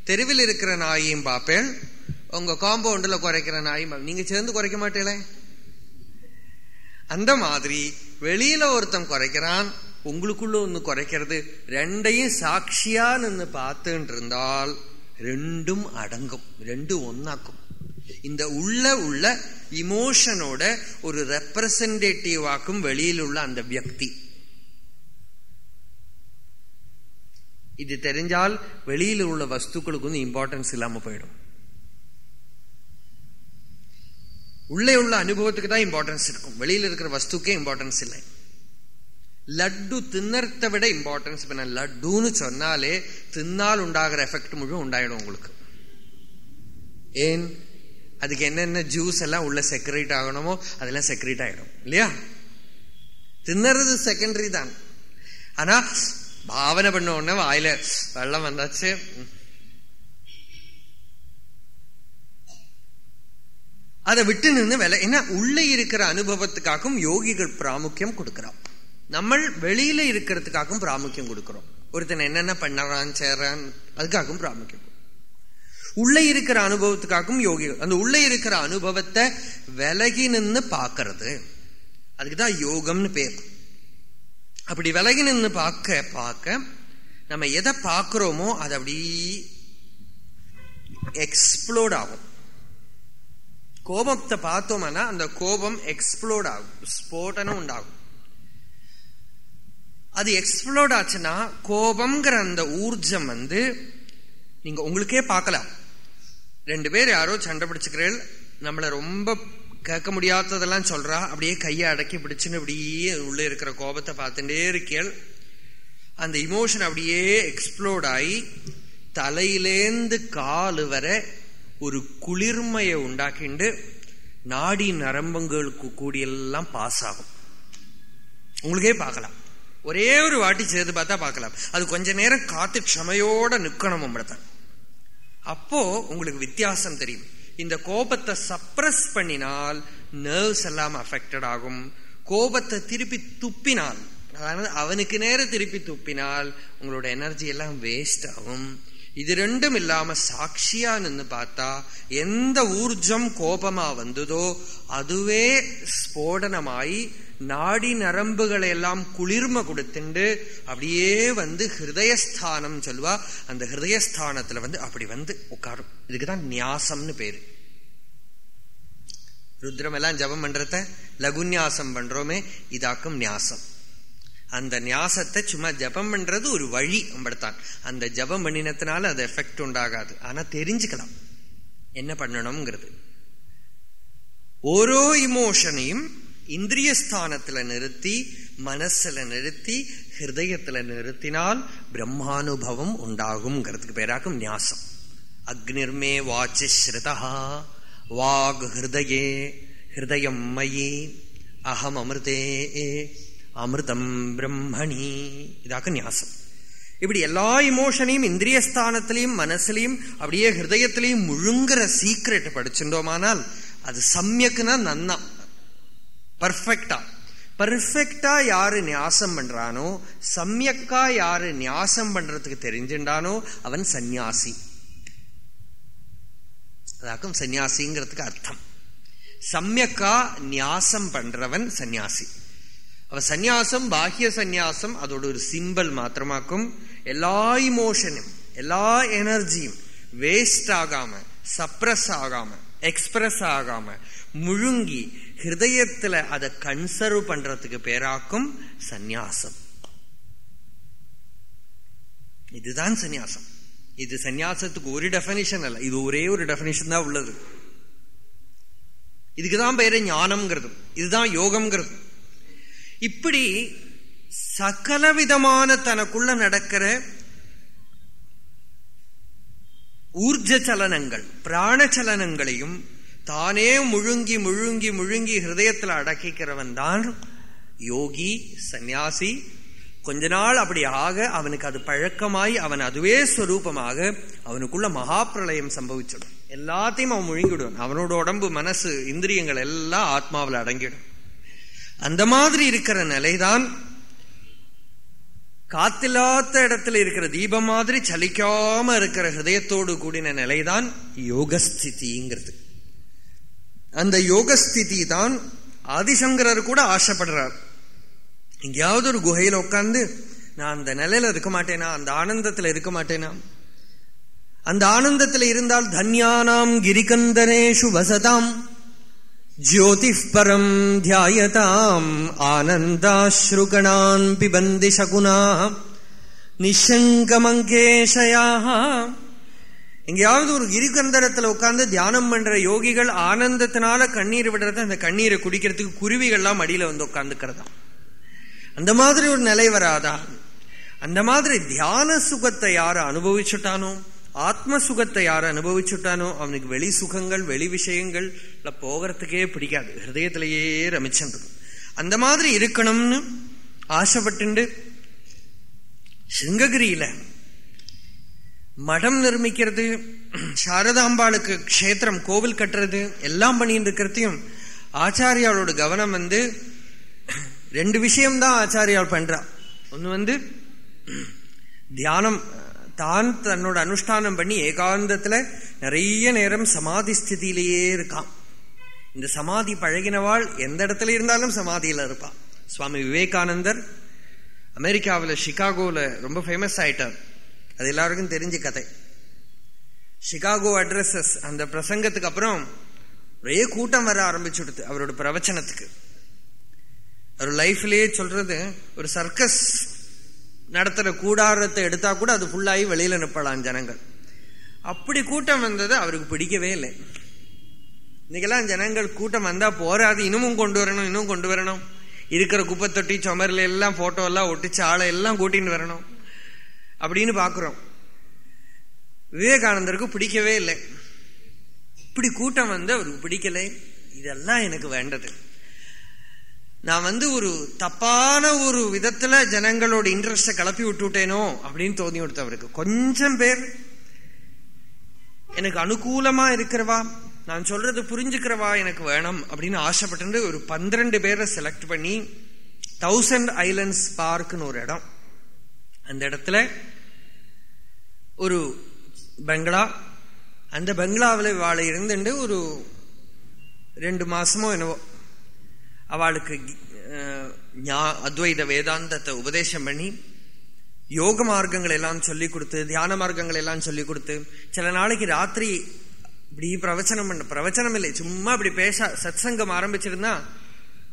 தெருவில் இருக்கிற நாயையும் பார்ப்பேன் உங்க காம்பவுண்டில் குறைக்கிற நாயும் நீங்க சேர்ந்து குறைக்க மாட்டேங்களே அந்த மாதிரி வெளியில ஒருத்தன் குறைக்கிறான் உங்களுக்குள்ள ஒண்ணு குறைக்கிறது ரெண்டையும் சாட்சியா நின்று பார்த்துட்டு இருந்தால் ரெண்டும் அடங்கும் ரெண்டும் ஒன்னாக்கும். இந்த உள்ள உள்ள இமோஷனோட ஒரு ரெப்ரசன்டேட்டிவ் ஆக்கும் வெளியில் உள்ள அந்த வியக்தி. இது தெரிஞ்சால் வெளியில் உள்ள வஸ்துக்களுக்கு வந்து இம்பார்ட்டன்ஸ் இல்லாம போயிடும். உள்ளே உள்ள அனுபவத்துக்கு தான் இம்பார்ட்டன்ஸ் இருக்கும் வெளியில இருக்கிற வஸ்துக்கே இம்பார்ட்டன்ஸ் இல்லை லட்டு தின்னறத்தை விட இம்பார்ட்டன்ஸ் இப்ப நான் லட்டுன்னு சொன்னாலே தின்னால் உண்டாகிற எஃபெக்ட் முழு உண்டாயிடும் உங்களுக்கு ஏன் அதுக்கு என்னென்ன ஜூஸ் எல்லாம் உள்ள செக்ரேட் ஆகணுமோ அதெல்லாம் செக்ரேட் ஆயிடும் இல்லையா தின்னறது செகண்டரி தான் ஆனா பாவனை பண்ண உடனே வாயில வெள்ளம் வந்தாச்சு அதை விட்டு நின்று விலை ஏன்னா உள்ளே இருக்கிற அனுபவத்துக்காகவும் யோகிகள் பிராமுக்கியம் கொடுக்குறோம் நம்ம வெளியில இருக்கிறதுக்காகவும் பிராமுக்கியம் கொடுக்கிறோம். ஒருத்தன் என்னென்ன பண்ணறான் சேர்றான் அதுக்காகவும் பிராமுக்கியம் உள்ளே இருக்கிற அனுபவத்துக்காகவும் யோகிகள் அந்த உள்ளே இருக்கிற அனுபவத்தை விலகி நின்று பார்க்கறது. அதுக்குதான் யோகம்னு பேர். அப்படி விலகி நின்று பார்க்க பார்க்க நம்ம எதை பார்க்கிறோமோ அது அப்படி எக்ஸ்ப்ளோர்ட் ஆகும். கோபத்தை பார்த்தோம்னா அந்த கோபம் எக்ஸ்ப்ளோட் ஆகும். ஸ்போட்டனம் உண்டாகும். அது எக்ஸ்ப்ளோர்ட் ஆச்சுன்னா கோபம்ங்கிற அந்த ஊர்ஜம் வந்து நீங்க உங்களுக்கே பார்க்கலாம். ரெண்டு பேர் யாரோ சண்டை பிடிச்சுக்கிறேன் நம்மளை ரொம்ப கேட்க முடியாததெல்லாம் சொல்றா அப்படியே கையை அடக்கி பிடிச்சுன்னு அப்படியே உள்ளே இருக்கிற கோபத்தை பார்த்துட்டே இருக்கேள். அந்த இமோஷன் அப்படியே எக்ஸ்ப்ளோர்ட் ஆகி தலையிலேந்து காலு வரை ஒரு குளிர்மையை உண்டாக்கிண்டு நாடி நரம்பங்களுக்கு கூடியெல்லாம் பாஸ் ஆகும் உங்களுக்கே பார்க்கலாம். ஒரே ஒரு வாட்டி சேர்த்து பார்த்தா பார்க்கலாம். அது கொஞ்ச நேரம் காத்து க்ஷமையோட நிற்கணும் நம்மளத்தான் அப்போ உங்களுக்கு வித்தியாசம் தெரியும். இந்த கோபத்தை சப்ரஸ் பண்ணினால் நர்வ்ஸ் எல்லாம் அஃபெக்டட் ஆகும். கோபத்தை திருப்பி துப்பினால் அதாவது அவனுக்கு நேரம் திருப்பி துப்பினால் உங்களோட எனர்ஜி எல்லாம் வேஸ்ட் ஆகும். இது ரெண்டும் இல்லாம சாட்சியா நின்று பார்த்தா எந்த ஊர்ஜம் கோபமா வந்ததோ அதுவே ஸ்போடனமாயி நாடி நரம்புகளை எல்லாம் குளிர்ம கொடுத்துண்டு அப்படியே வந்து ஹிருதயஸ்தானம் சொல்லுவா. அந்த ஹிருதயஸ்தானத்துல வந்து அப்படி வந்து உட்காரும். இதுக்குதான் நியாசம்னு பேரு. ருத்ரம் எல்லாம் ஜபம் பண்றத? லகுநியாசம் பண்றோமே இதாக்கும் நியாசம் அந்த நியாசத்தை சும்மா ஜபம் பண்றது ஒரு வழி அம்படுத்தான். அந்த ஜபம் பண்ணினத்தினால அது எஃபெக்ட் உண்டாகாது. ஆனா தெரிஞ்சுக்கலாம். என்ன பண்ணணும்ங்கிறது. ஓரோ இமோஷனையும் இந்திரியஸ்தானத்துல நிறுத்தி மனசுல நிறுத்தி ஹிருதயத்துல நிறுத்தினால் பிரம்மானுபவம் உண்டாகும்ங்கிறதுக்கு பேராக்கும் நியாசம் அக்னிர்மே வாச்சு ஸ்ருதா. வாக் ஹிருதயே. ஹிருதயம் மயி. அகம் அமிர்தே. அமிர்தம் பிரம்மணி. இதாக்கு நியாசம். இப்படி எல்லா இமோஷனையும் இந்திரியஸ்தானத்திலையும் மனசுலையும் அப்படியே ஹிருதயத்திலையும் முழுங்குற சீக்ரெட் படிச்சுட்டோமானால் அது சமயக்குன்னா நன்னா. பர்ஃபெக்டா பர்ஃபெக்டா யாரு நியாசம் பண்றானோ சமயக்கா யாரு நியாசம் பண்றதுக்கு தெரிஞ்சுட்டானோ அவன் சந்நியாசி. அதாக்கும் சந்நியாசிங்கிறதுக்கு அர்த்தம். சமயக்கா நியாசம் பண்றவன் சந்நியாசி. அவ சந்நியாசம் பாஹ்ய சந்நியாசம் அதோட ஒரு சிம்பல் மாத்திரமாக்கும் எல்லா இமோஷனும் எல்லா எனர்ஜியும் வேஸ்ட் ஆகாம சப்ரஸ் ஆகாம எக்ஸ்பிரஸ் ஆகாம முழுங்கி ஹிருதயத்துல அதை கன்சர்வ் பண்றதுக்கு பேராக்கும் சந்நியாசம் இதுதான் சந்நியாசம் இது சந்நியாசத்துக்கு ஒரு டெபனிஷன் அல்ல இது ஒரே ஒரு டெபனிஷன் தான் உள்ளது இதுக்குதான் பேரு ஞானம்ங்கிறது இதுதான் யோகம்ங்கிறது இப்படி சகல விதமான தனக்குள்ள நடக்கிற ஊர்ஜ சலனங்கள் பிராண சலனங்களையும் தானே முழுங்கி முழுங்கி முழுங்கி ஹிருதயத்தில் அடக்கிக்கிறவன் தான் யோகி சந்நியாசி. கொஞ்ச நாள் அப்படி ஆக அவனுக்கு அது பழக்கமாய் அவன் அதுவே ஸ்வரூபமாக அவனுக்குள்ள மகாப்பிரளயம் சம்பவிச்சிடும். எல்லாத்தையும் அவன் முழுங்கிடுவான் அவனோட உடம்பு மனசு இந்திரியங்கள் எல்லாம் ஆத்மாவில் அடங்கிடும் அந்த மாதிரி இருக்கிற நிலைதான் காத்தில்லாத இடத்துல இருக்கிற தீபம் மாதிரி சலிக்காம இருக்கிற ஹிருதயத்தோடு கூடின நிலைதான் யோகஸ்திதிங்கிறது. அந்த யோகஸ்திதி தான் ஆதிசங்கரர் கூட ஆசைப்படுறார். எங்கேயாவது ஒரு குகையில உட்காந்து நான் அந்த நிலையில இருக்க மாட்டேனா? அந்த ஆனந்தத்துல இருக்க மாட்டேனா? அந்த ஆனந்தத்தில் இருந்தால் தன்யானாம் கிரிகந்தனேஷு வசதாம். ஜோதி பரம் தியாயதாம் ஆனந்தாஸ்ருகணான் பிபந்தி சகுனா நிஷங்கமங்கேஷயாக எங்கேயாவது ஒரு கிரிகந்தரத்தில் உட்காந்து தியானம் பண்ற யோகிகள் ஆனந்தத்தினால கண்ணீர் விடுறது அந்த கண்ணீரை குடிக்கிறதுக்கு குருவிகள்லாம் அடியில் வந்து உட்காந்துக்கிறதா அந்த மாதிரி ஒரு நிலை வராதா? அந்த மாதிரி தியான சுகத்தை யார் அனுபவிச்சுட்டானோ? ஆத்ம சுகத்தை யார அனுபவிச்சுட்டானோ அவனுக்கு வெளி சுகங்கள் வெளி விஷயங்கள்ல போகிறதுக்கே பிடிக்காது. ஹிருதயத்திலேயே ரமிச்சிருக்கும் அந்த மாதிரி இருக்கணும்னு ஆசைப்பட்டு சிங்ககிரியில மடம் நிர்மிக்கிறது சாரதாம்பாளுக்கு க்ஷேத்திரம் கோவில் கட்டுறது எல்லாம் பண்ணிட்டு இருக்கிறதையும் ஆச்சாரியாளோட கவனம் வந்து ரெண்டு விஷயம்தான் ஆச்சாரியால் பண்றா. ஒன்று வந்து தியானம் தான் தன்னோட அனுஷ்டானம் பண்ணி ஏகாந்தத்தில் நிறைய நேரம் சமாதி ஸ்திதியிலேயே இருக்கான். இந்த சமாதி பழகினவாள் எந்த இடத்துல இருந்தாலும் சமாதியில் இருப்பான் சுவாமி விவேகானந்தர் அமெரிக்காவில் ஷிகாகோவில் ரொம்ப ஃபேமஸ் ஆயிட்டார். அது எல்லாருக்கும் தெரிஞ்ச கதை. சிகாகோ அட்ரஸஸ் அந்த பிரசங்கத்துக்கு அப்புறம் ஒரே கூட்டம் வர ஆரம்பிச்சுடுது அவரோட பிரவச்சனத்துக்கு. அவர் லைஃப்லேயே சொல்றது ஒரு சர்க்கஸ் நடத்துகிற கூடாரத்தை எடுத்தா கூட அது ஃபுல்லாகி வெளியில் நிற்பலாம் ஜனங்கள். அப்படி கூட்டம் வந்தது அவருக்கு பிடிக்கவே இல்லை. இன்னைக்கெல்லாம் ஜனங்கள் கூட்டம் வந்தால் போராது. இன்னமும் கொண்டு வரணும் இன்னும் கொண்டு வரணும். இருக்கிற குப்பை தொட்டி சுமரில் எல்லாம் ஃபோட்டோ எல்லாம் ஒட்டிச்சு ஆளை எல்லாம் கூட்டின்னு வரணும் அப்படின்னு பார்க்குறோம் விவேகானந்தருக்கு பிடிக்கவே இல்லை. இப்படி கூட்டம் வந்து அவருக்கு பிடிக்கலை. இதெல்லாம் எனக்கு வேண்டது. நான் வந்து ஒரு தப்பான ஒரு விதத்துல ஜனங்களோட இன்ட்ரெஸ்ட கிளப்பி விட்டுட்டேனோ அப்படின்னு தோணி கொடுத்தவருக்கு. கொஞ்சம் பேர் எனக்கு அனுகூலமா இருக்கிறவா நான் சொல்றது புரிஞ்சுக்கிறவா எனக்கு வேணும் அப்படின்னு ஆசைப்பட்டு ஒரு பன்னிரண்டு பேரை செலக்ட் பண்ணி தௌசண்ட் ஐலண்ட்ஸ் பார்க்னு ஒரு இடம். அந்த இடத்துல ஒரு பங்களா அந்த பங்களாவில் வாழை இருந்துட்டு ஒரு ரெண்டு மாசமோ என்னவோ அவளுக்கு அத்வைத வேதாந்தத்தை உபதேசம் பண்ணி யோக மார்க்கங்கள் எல்லாம் சொல்லி கொடுத்து தியான மார்க்கங்கள் எல்லாம் சொல்லி கொடுத்து சில நாளைக்கு ராத்திரி இப்படி பிரவச்சனம் பண்ண பிரவச்சனம் இல்லை சும்மா இப்படி பேச சத் சங்கம் ஆரம்பிச்சிருந்தா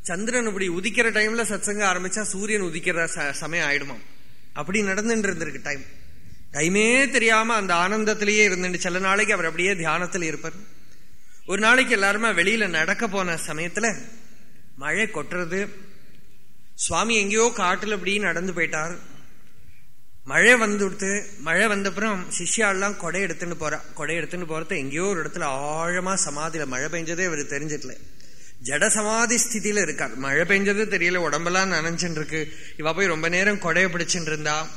சந்திரன் இப்படி உதிக்கிற டைம்ல சத் சங்கம் ஆரம்பிச்சா சூரியன் உதிக்கிற சமயம் ஆயிடுமா? அப்படி நடந்துட்டு இருந்திருக்கு டைம் டைமே தெரியாம அந்த ஆனந்தத்திலேயே இருந்துட்டு சில நாளைக்கு அவர் அப்படியே தியானத்தில் இருப்பார். ஒரு நாளைக்கு எல்லாருமே வெளியில நடக்க போன சமயத்துல மழை கொட்டுறது. சுவாமி எங்கேயோ காட்டில் அப்படி நடந்து போயிட்டார். மழை வந்துடுத்து. மழை வந்தப்புறம் சிஷ்யாலாம் கொடை எடுத்துன்னு போறா கொடை எடுத்துன்னு போறது எங்கேயோ ஒரு இடத்துல ஆழமா சமாதியில மழை பெஞ்சதே இவர் தெரிஞ்சிடல ஜட சமாதி ஸ்திதியில இருக்கார். மழை பெஞ்சது தெரியல உடம்பெல்லாம் நனைஞ்சுட்டு இருக்கு இவ போய் ரொம்ப நேரம் கொடையை பிடிச்சுட்டு இருந்தா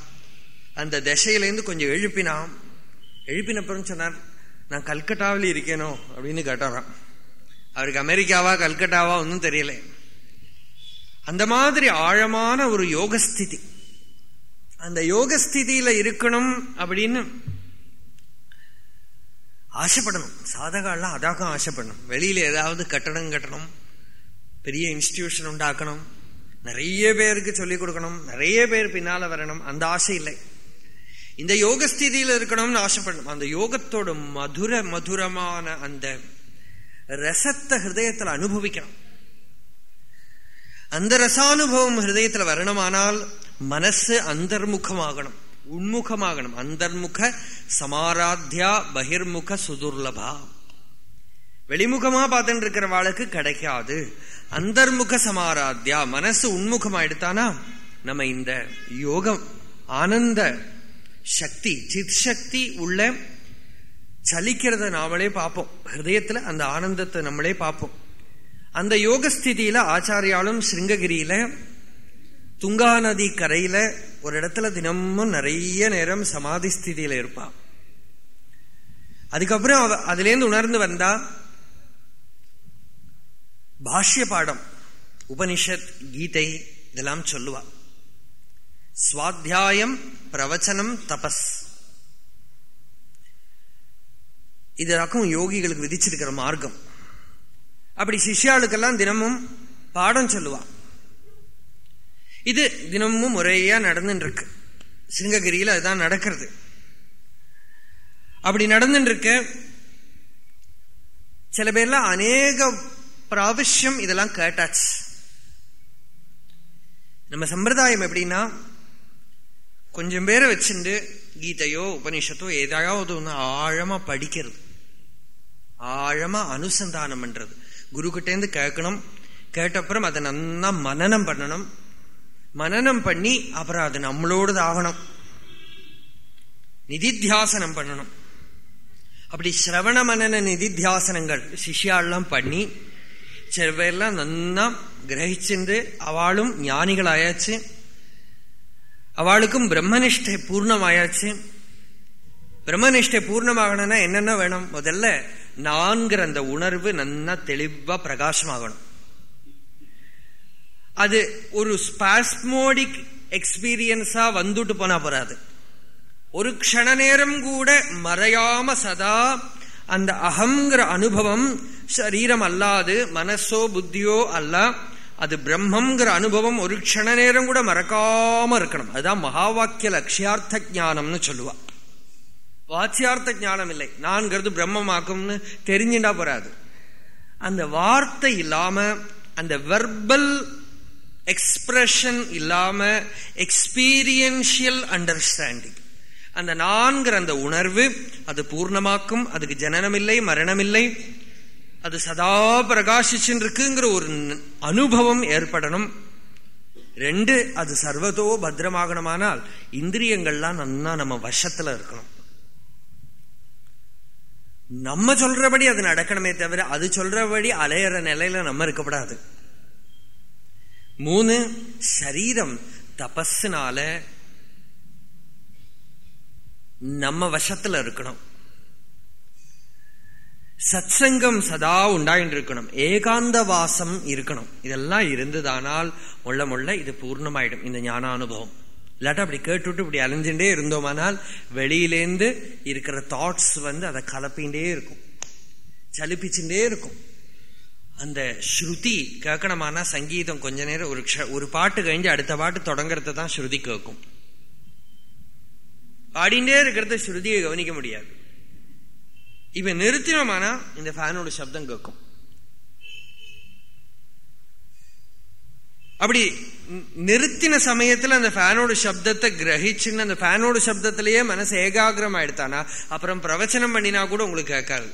அந்த திசையிலேருந்து கொஞ்சம் எழுப்பினான். எழுப்பினப்புறம் சொன்னார் நான் கல்கட்டாவில் இருக்கேனோ? அப்படின்னு கேட்டாராம். அவருக்கு அமெரிக்காவா கல்கட்டாவா ஒன்றும் தெரியல. அந்த மாதிரி ஆழமான ஒரு யோகஸ்திதி. அந்த யோகஸ்திதியில இருக்கணும் அப்படின்னு ஆசைப்படணும். சாதகாலாம் அதாக்கம் ஆசைப்படணும். வெளியில ஏதாவது கட்டடம் கட்டணும். பெரிய இன்ஸ்டிடியூஷன் உண்டாக்கணும். நிறைய பேருக்கு சொல்லிக் கொடுக்கணும். நிறைய பேர் பின்னால வரணும். அந்த ஆசை இல்லை. இந்த யோகஸ்திதியில இருக்கணும்னு ஆசைப்படணும். அந்த யோகத்தோட மதுர மதுரமான அந்த ரசத்தை ஹிருதயத்தில் அனுபவிக்கணும். அந்த ரசானுபவம் ஹிருதயத்தில் வரணுமானால் மனசு அந்தர்முகமாகணும் உண்முகமாகணும் அந்தர்முக சமாராத்தியா பகிர்முக சுதுர்லபா. வெளிமுகமா பார்த்துட்டு இருக்கிற வாளுக்கு கிடைக்காது. அந்தர்முக சமாராத்தியா மனசு உண்முகமா எடுத்தானா நம்ம இந்த யோகம் ஆனந்த சக்தி சித் சக்தி உள்ள சலிக்கிறத நாமளே பார்ப்போம். ஹிருதயத்துல அந்த ஆனந்தத்தை நம்மளே பார்ப்போம். அந்த யோகஸ்திதியில ஆச்சாரியாலும் சிருங்ககிரியில துங்கா நதி கரையில ஒரு இடத்துல தினமும் நிறைய நேரம் சமாதி ஸ்திதியில இருப்பா. அதுக்கப்புறம் அவ அதுலேருந்து உணர்ந்து வந்தா பாஷ்ய பாடம் உபனிஷத் கீதை இதெல்லாம் சொல்லுவா. சுவாத்தியாயம் பிரவச்சனம் தபஸ். இதற்கும் யோகிகளுக்கு விதிச்சிருக்கிற மார்க்கம். அப்படி சிஷ்யாளுக்கெல்லாம் தினமும் பாடம் சொல்லுவான். இது தினமும் முறையா நடந்துட்டு இருக்கு சிங்ககிரியில் அதுதான் நடக்கிறது. அப்படி நடந்துட்டு இருக்க சில பேர்லாம் அநேக பிராവശ്யம் இதெல்லாம் கேட்டாச்சு. நம்ம சம்பிரதாயம் எப்படின்னா கொஞ்சம் பேரை வச்சுட்டு கீதையோ உபனிஷத்தோ ஏதாவது ஒன்று ஆழமாக படிக்கிறது. ஆழமாக அனுசந்தானம் பண்ணுறது குரு கிட்டேருந்து கேட்கணும். கேட்டப்புறம் அதை நல்லா மனநம் பண்ணணும். மனநம் பண்ணி அப்புறம் அது நம்மளோடது ஆகணும். நிதித்தியாசனம் பண்ணணும். அப்படி சிரவண மனன நிதித்தியாசனங்கள் சிஷ்யாலாம் பண்ணி சில பேர்லாம் கிரகிச்சிருந்து கிரகிச்சுண்டு அவளும் ஞானிகளாயாச்சு. அவளுக்கும் பிரம்மனிஷ்டை பூர்ணமாயாச்சு. பிரம்மனிஷ்டை பூர்ணமாகணும்னா என்னென்ன வேணும்? முதல்ல நான்கிற அந்த உணர்வு நல்லா தெளிவா பிரகாசமாகணும். அது ஒரு ஸ்பாஸ்மோடிக் எக்ஸ்பீரியன்ஸா வந்துட்டு போனா போறாது. ஒரு க்ஷண நேரம் கூட மறையாம சதா அந்த அகங்கிற அனுபவம் சரீரம் அல்லாது மனசோ புத்தியோ அல்ல அது பிரம்மங்கிற அனுபவம் ஒரு க்ஷண நேரம் கூட மறக்காம இருக்கணும். அதுதான் மகாவாக்கிய லட்சியார்த்த ஜானம்னு சொல்லுவா. வாச்சியார்த்த ஞானம் இல்லை நான்கிறது பிரம்மமாக்கும்னு தெரிஞ்சுட்டா போறாது. அந்த வார்த்தை இல்லாம அந்த வெர்பல் எக்ஸ்பிரஷன் இல்லாம எக்ஸ்பீரியன்ஷியல் அண்டர்ஸ்டாண்டிங் அந்த நான்கிற அந்த உணர்வு அது பூர்ணமாக்கும் அதுக்கு ஜனனமில்லை மரணமில்லை. அது சதா பிரகாசிச்சுருக்குங்கிற ஒரு அனுபவம் ஏற்படணும். ரெண்டு அது சர்வதோ பத்திரமாகணுமானால் இந்திரியங்கள்லாம் நன்னா நம்ம வசத்துல இருக்கணும். நம்ம சொல்றபடி அது நடக்கணுமே தவிர அது சொல்றபடி அலையிற நிலையில நம்ம இருக்கப்படாது மூணு சரீரம் தபஸ்னால நம்ம வசத்துல இருக்கணும். சத்சங்கம் சதா உண்டாயின்னு இருக்கணும் ஏகாந்த வாசம் இருக்கணும். இதெல்லாம் இருந்ததானால் முள்ள முள்ள இது பூர்ணமாயிடும். இந்த ஞான அனுபவம் இல்லாட்டா அப்படி கேட்டுட்டு இப்படி அலைஞ்சுட்டே இருந்தோமானால் வெளியிலேருந்து இருக்கிற தாட்ஸ் வந்து அதை கலப்பின்றே இருக்கும். சலிப்பிச்சுட்டே இருக்கும். அந்த ஸ்ருதி கேட்கணுமானா சங்கீதம் கொஞ்ச நேரம் ஒரு ஒரு பாட்டு கழிஞ்சு அடுத்த பாட்டு தொடங்குறத தான் ஸ்ருதி கேட்கும். பாடிண்டே இருக்கிறத ஸ்ருதியை கவனிக்க முடியாது. இப்ப நிறுத்தினோமானா இந்த ஃபேனோட சப்தம் கேட்கும். அப்படி நிறுத்தின சமயத்துல அந்த ஃபேனோட சப்தத்தை கிரகிச்சுன்னு அந்த ஃபேனோட சப்தத்திலேயே மனசு ஏகாகிரம் ஆயிடுத்தானா அப்புறம் பிரவச்சனம் பண்ணினா கூட உங்களுக்கு கேட்காது.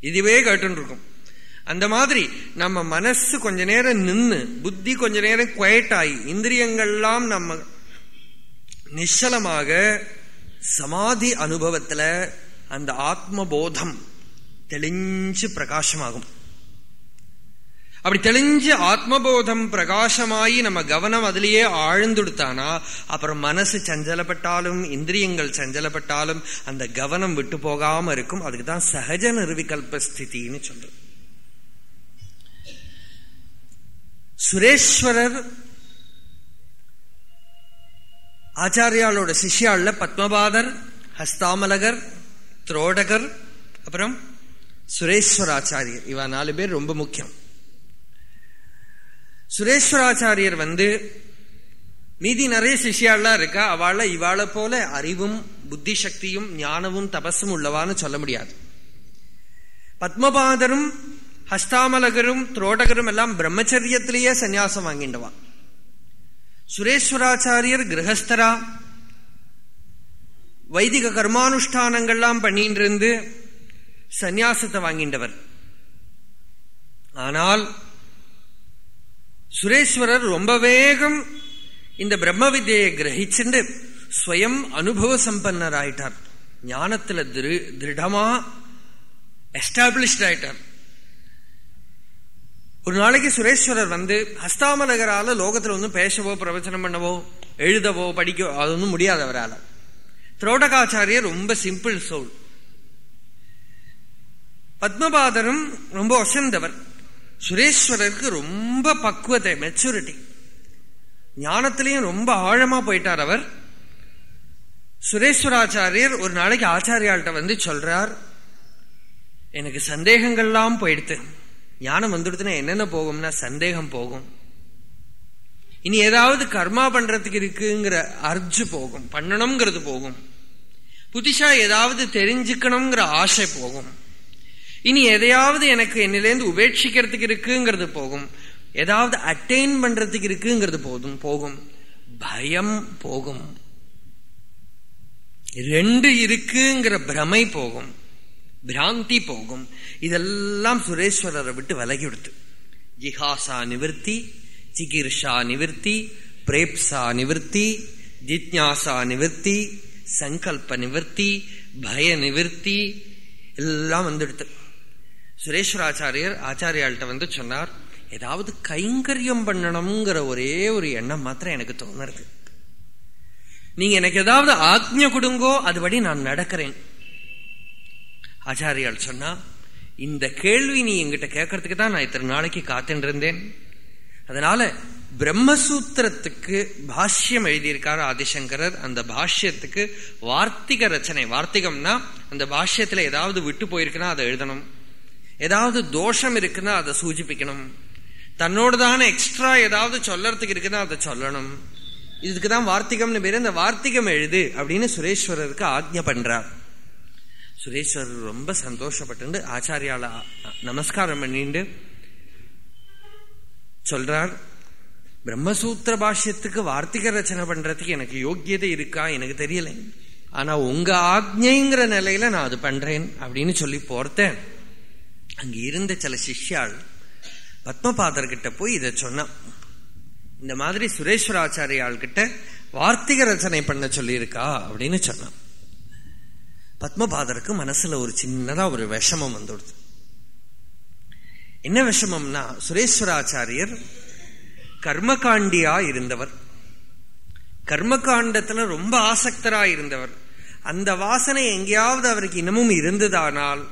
இதுவே கேட்டுன்னு இருக்கும் அந்த மாதிரி நம்ம மனசு கொஞ்ச நேரம் நின்று புத்தி கொஞ்ச நேரம் குவைட் ஆகி இந்திரியங்கள்லாம் நம்ம நிச்சலமாக சமாதி அனுபவத்தில் அந்த ஆத்மபோதம் தெளிஞ்சு பிரகாசமாகும். அப்படி தெளிஞ்சு ஆத்மபோதம் பிரகாசமாயி நம்ம கவனம் அதுலேயே ஆழ்ந்துடுத்தானா? அப்புறம் மனசு சஞ்சலப்பட்டாலும் இந்திரியங்கள் சஞ்சலப்பட்டாலும் அந்த கவனம் விட்டு போகாம இருக்கும். அதுக்கு தான் சகஜ நிர்விகல்ப ஸ்திதின்னு சொல்றோம். சுரேஸ்வரர் ஆச்சாரியாலோட சிஷ்யாள்ல பத்மபாதர் ஹஸ்தாமலகர் திரோடகர் அப்புறம் சுரேஸ்வராச்சாரியர். இவ நாலு பேர் ரொம்ப முக்கியம். சுரேஸ்வராச்சாரியர் வந்து மீதி நிறைய சிஷியாலாம் இருக்கா? அவள இவாளை போல அறிவும் புத்தி சக்தியும் ஞானமும் தபஸும் உள்ளவான்னு சொல்ல முடியாது. பத்மபாதரும் ஹஸ்தாமலகரும் துரோடகரும் எல்லாம் பிரம்மச்சரியத்திலேயே சன்னியாசம் வாங்கிண்டவா சுரேஸ்வராச்சாரியர் கிரகஸ்தரா வைதிக கர்மானுஷ்டானங்கள்லாம் பண்ணிட்டு இருந்து சந்நியாசத்தை வாங்கின்றவர். ஆனால் சுரேஸ்வரர் ரொம்ப வேகம் இந்த பிரம்ம வித்தியை கிரகிச்சுண்டு ஸ்வயம் அனுபவ சம்பன்னர் ஆயிட்டார் ஞானத்துல திருடமா எஸ்டாப்ளிஷ்ட் ஆயிட்டார். ஒரு நாளைக்கு சுரேஸ்வரர் வந்து ஹஸ்தாமநகரால லோகத்துல ஒன்றும் பேசவோ பிரவச்சனம் பண்ணவோ எழுதவோ படிக்கவோ அது ஒன்றும் முடியாது அவரால். திரோடகாச்சாரியர் ரொம்ப சிம்பிள் சோல் பத்மபாதரும் ரொம்ப ஒசந்தவர். சுரேஸ்வரருக்கு ரொம்ப பக்குவத்தை மெச்சூரிட்டி ஞானத்திலையும் ரொம்ப ஆழமா போயிட்டார் அவர். சுரேஸ்வராச்சாரியர் ஒரு நாளைக்கு ஆச்சாரியாள்கிட்ட வந்து சொல்றார் எனக்கு சந்தேகங்கள்லாம் போயிடுத்து. ஞானம் வந்துடுத்துனா என்னென்ன போகும்னா சந்தேகம் போகும். இனி ஏதாவது கர்மா பண்றதுக்கு இருக்குங்கிற அர்ஜு போகும். பண்ணணுங்கிறது போகும். புதுசா ஏதாவது தெரிஞ்சுக்கணுங்கிற ஆசை போகும். இனி எதையாவது எனக்கு என்னிலேருந்து உபேட்சிக்கிறதுக்கு இருக்குங்கிறது போகும். ஏதாவது அட்டைன் பண்றதுக்கு இருக்குங்கிறது போதும் போகும். பயம் போகும். ரெண்டு இருக்குங்கிற பிரமை போகும். பிராந்தி போகும். இதெல்லாம் சுரேஸ்வரரை விட்டு விலகி விடுத்து. ஜிஹாசா நிவர்த்தி சிகிர்ஷா நிவர்த்தி பிரேப்சா நிவர்த்தி ஜிக்யாசா நிவர்த்தி சங்கல்ப நிவர்த்தி பய நிவர்த்தி எல்லாம் வந்துடுத்து. சுரேஸ்வராச்சாரியர் ஆச்சாரியாள்கிட்ட வந்து சொன்னார் ஏதாவது கைங்கரியம் பண்ணணுங்கிற ஒரே ஒரு எண்ணம் மாத்திரம் எனக்கு தோணுறது. நீங்க எனக்கு ஏதாவது ஆக்ஞ கொடுங்கோ அதுபடி நான் நடக்கிறேன். ஆச்சாரியால் சொன்னா இந்த கேள்வி நீ எங்கிட்ட கேட்கறதுக்கு தான் நான் இத்தனை நாளைக்கு காத்துட்டு இருந்தேன் அதனால பிரம்மசூத்திரத்துக்கு பாஷ்யம் எழுதியிருக்காரு ஆதிசங்கரர். அந்த பாஷ்யத்துக்கு வார்த்திக ரச்சனை வார்த்திகம்னா அந்த பாஷ்யத்துல ஏதாவது விட்டு போயிருக்குன்னா அதை எழுதணும். ஏதாவது தோஷம் இருக்குன்னா அதை சூச்சிப்பிக்கணும் தன்னோடதான எக்ஸ்ட்ரா ஏதாவது சொல்லறதுக்கு இருக்குன்னா அதை சொல்லணும். இதுக்குதான் வார்த்திகம்னு பேரு. இந்த வார்த்திகம் எழுது அப்படின்னு சுரேஸ்வரருக்கு ஆக்ஞ பண்றார். சுரேஸ்வரர் ரொம்ப சந்தோஷப்பட்டு ஆச்சாரியால நமஸ்காரம் பண்ணிட்டு சொல்றார் பிரம்மசூத்திர பாஷ்யத்துக்கு வார்த்திக ரச்சனை பண்றதுக்கு எனக்கு யோக்கியதை இருக்கா? எனக்கு தெரியல. ஆனா உங்க ஆக்ஞைங்கிற நிலையில நான் அது பண்றேன் அப்படின்னு சொல்லி போர்த்தேன். அங்க இருந்த சில சிஷ்யாள் பத்மபாதர் கிட்ட போய் இதை சொன்னான் இந்த மாதிரி சுரேஸ்வராச்சாரியால் கிட்ட வார்த்திக ரச்சனை பண்ண சொல்லியிருக்கா அப்படின்னு சொன்னான் பத்மபாதருக்கு மனசுல ஒரு சின்னதா ஒரு விஷமம் வந்துடுது. என்ன விஷமம்னா சுரேஸ்வராச்சாரியர் கர்மகாண்டியா இருந்தவர். கர்மகாண்டத்துல ரொம்ப ஆசக்தரா இருந்தவர். அந்த வாசனை எங்கேயாவது அவருக்கு இன்னமும் இருந்ததானால்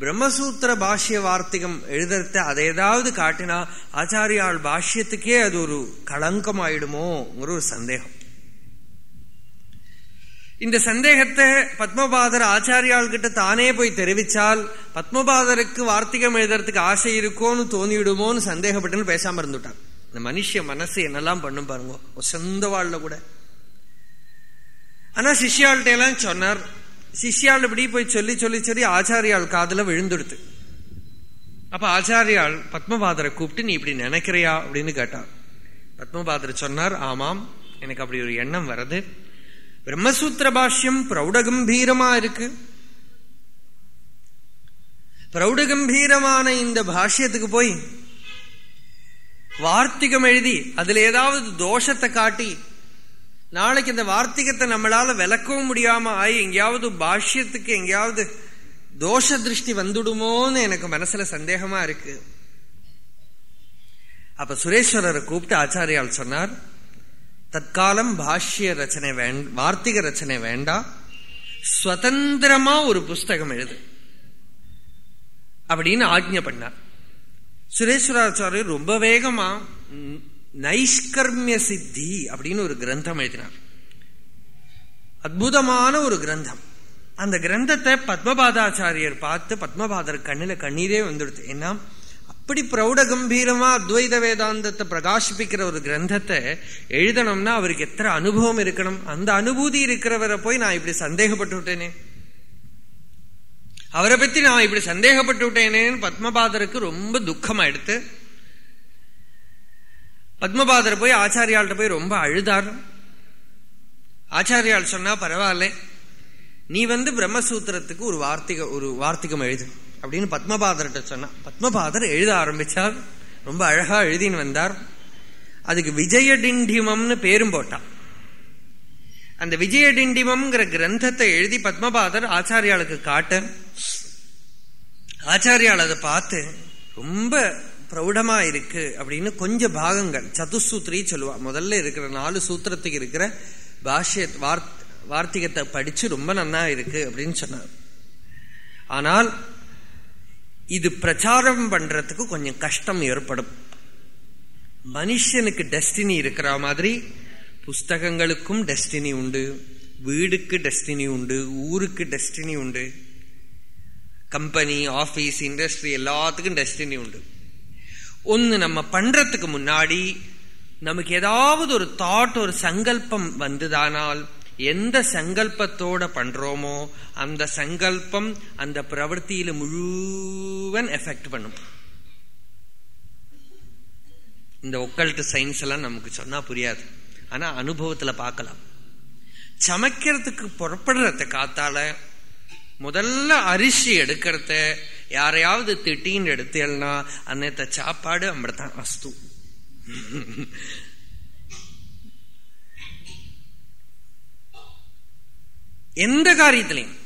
பிரம்மசூத்திர பாஷ்ய வார்த்திகம் எழுதுறத அதை ஏதாவது காட்டினா ஆச்சாரியால் பாஷ்யத்துக்கே அது ஒரு களங்கம் ஆயிடுமோங்கிற ஒரு சந்தேகம். இந்த சந்தேகத்தை பத்மபாதர் ஆச்சாரியால் கிட்ட தானே போய் தெரிவிச்சால் பத்மபாதருக்கு வார்த்திகம் எழுதுறதுக்கு ஆசை இருக்கோன்னு தோணிவிடுமோன்னு சந்தேகப்பட்டுன்னு பேசாம இருந்துட்டான். இந்த மனுஷ மனசு என்னெல்லாம் பண்ணும் பாருங்க. சொந்த வாழ்ல கூட. ஆனா சிஷ்யாள்கிட்ட எல்லாம் சொன்னார் சிஷ்யாள் இப்படி போய் சொல்லி சொல்லி சொல்லி ஆச்சாரியால் காதல விழுந்துடுத்து அப்ப ஆச்சாரியால் பத்மபாதரை கூப்பிட்டு நீ இப்படி நினைக்கிறியா அப்படின்னு கேட்டார் பத்மபாதர் சொன்னார் ஆமாம் எனக்கு அப்படி ஒரு எண்ணம் வருது பிரம்மசூத்திர பாஷ்யம் பிரௌடகம்பீரமா இருக்கு பிரௌடகம்பீரமான இந்த பாஷ்யத்துக்கு போய் வார்த்திகம் எழுதி அதுல ஏதாவது தோஷத்தை காட்டி நாளைக்கு இந்த வார்த்திகத்தை நம்மளால விளக்கவும் முடியாம ஆகி எங்கேயாவது பாஷ்யத்துக்கு எங்கேயாவது தோஷ திருஷ்டி வந்துடுமோன்னு எனக்கு மனசுல சந்தேகமா இருக்கு. அப்ப சுரேஸ்வரரை கூப்பிட்டு ஆச்சாரியால் சொன்னார் தற்காலம் பாஷ்ய ரச்சனை வேண்ட வார்த்திக ரச்சனை வேண்டாம் சுதந்திரமா ஒரு புஸ்தகம் எழுது. அப்படின்னு ஆக்ஞ பண்ணார். சுரேஸ்வராச்சாரியர் ரொம்ப வேகமா நைஷ்கர்மிய சித்தி அப்படின்னு ஒரு கிரந்தம் எழுதினார். அற்புதமான ஒரு கிரந்தம். அந்த கிரந்தத்தை பத்மபாதாச்சாரியர் பார்த்து பத்மபாதர் கண்ணில கண்ணீரே வந்துடுது. ஏன்னா அப்படி பிரௌட கம்பீரமா அத்வைத வேதாந்தத்தை பிரகாசிப்பிக்கிற ஒரு கிரந்தத்தை எழுதணும்னா அவருக்கு எத்தனை அனுபவம் இருக்கணும்? அந்த அனுபூதி இருக்கிறவரை போய் நான் இப்படி சந்தேகப்பட்டு விட்டேனே. அவரை பத்தி நான் இப்படி சந்தேகப்பட்டு விட்டேனேன்னு பத்மபாதருக்கு ரொம்ப துக்கமா எடுத்து பத்மபாதர் போய் ஆச்சாரியாள்கிட்ட போய் ரொம்ப அழுதார். ஆச்சாரியால் சொன்னா பரவாயில்ல. நீ வந்து பிரம்மசூத்திரத்துக்கு ஒரு வார்த்திக ஒரு வார்த்திகம் எழுது அப்படின்னு பத்மபாதர்கிட்ட சொன்னா. பத்மபாதர் எழுத ஆரம்பிச்சார். ரொம்ப அழகா எழுதின்னு வந்தார். அதுக்கு விஜயடிண்டிமம்னு பேரும் போட்டான். அந்த விஜயடிண்டிமம்ங்கிற கிரந்தத்தை எழுதி பத்மபாதர் ஆச்சாரியாளுக்கு காட்ட ஆச்சாரியால் அதை பார்த்து ரொம்ப பிரௌடமா இருக்கு அப்படின்னு கொஞ்சம் பாகங்கள். சதுசூத்திரி சொல்லுவா. முதல்ல இருக்கிற நாலு சூத்திரத்துக்கு இருக்கிற பாஷ்ய வார்த்திகத்தை படிச்சு ரொம்ப நன்னா இருக்கு அப்படின்னு சொன்னார். ஆனால் இது பிரச்சாரம் பண்றதுக்கு கொஞ்சம் கஷ்டம் ஏற்படும். மனுஷனுக்கு டெஸ்டினி இருக்கிற மாதிரி புஸ்தகங்களுக்கும் டெஸ்டினி உண்டு வீடுக்கு டெஸ்டினி உண்டு ஊருக்கு டெஸ்டினி உண்டு கம்பெனி ஆஃபீஸ் இண்டஸ்ட்ரி எல்லாத்துக்கும் டெஸ்டினி உண்டு. ஒன்று நம்ம பண்றதுக்கு முன்னாடி நமக்கு ஏதாவது ஒரு தாட் ஒரு சங்கல்பம் வந்ததானால் எந்த சங்கல்பத்தோட பண்றோமோ அந்த சங்கல்பம் அந்த பிரவൃத்தியில முழுவன் எஃபெக்ட் பண்ணும். இந்த ஒக்கல்ட் சயின்ஸ் எல்லாம் நமக்கு சொன்னா புரியாது. ஆனா அனுபவத்துல பார்க்கலாம். சமைக்கிறதுக்கு புறப்படுறத காத்தால முதல்ல அரிசி எடுக்கிறத யாரையாவது திட்டின்னு எடுத்தேன்னா அன்னத்த சாப்பாடு அம்படத்தான் அஸ்து. எந்த காரியத்திலையும்.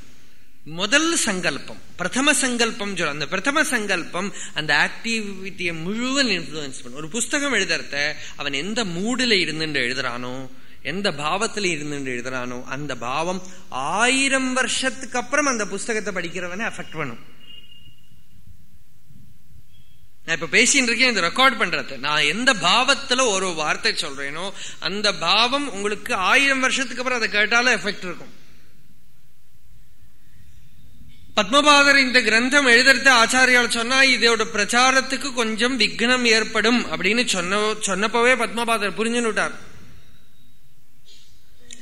முதல் சங்கல்பம் பிரதம சங்கல்பம் சொல்ல அந்த பிரதம சங்கல்பம் அந்த ஆக்டிவிட்டியை முழுவதும் இன்ஃபுளுன்ஸ் பண்ணும் ஒரு புஸ்தகம் எழுதுறத அவன் எந்த மூடுல இருந்துட்டு எழுதுறானோ எந்த பாவத்துல இருந்து எழுதுறானோ அந்த பாவம் ஆயிரம் வருஷத்துக்கு அப்புறம் அந்த புஸ்தகத்தை படிக்கிறவனை அஃபெக்ட் பண்ணும். நான் இப்ப பேசிட்டு இருக்கேன் இந்த ரெக்கார்ட் பண்றது. நான் எந்த பாவத்துல ஒரு வார்த்தை சொல்றேனோ அந்த பாவம் உங்களுக்கு ஆயிரம் வருஷத்துக்கு அப்புறம் அதை கேட்டாலும் எஃபெக்ட் இருக்கும். பத்மபாதர் இந்த கிரந்தம் எழுதுறது ஆச்சாரியால் சொன்னா இதோட பிரச்சாரத்துக்கு கொஞ்சம் விக்னம் ஏற்படும் அப்படின்னு சொன்ன சொன்னப்பவே பத்மபாதர் புரிஞ்சுன்னுட்டார்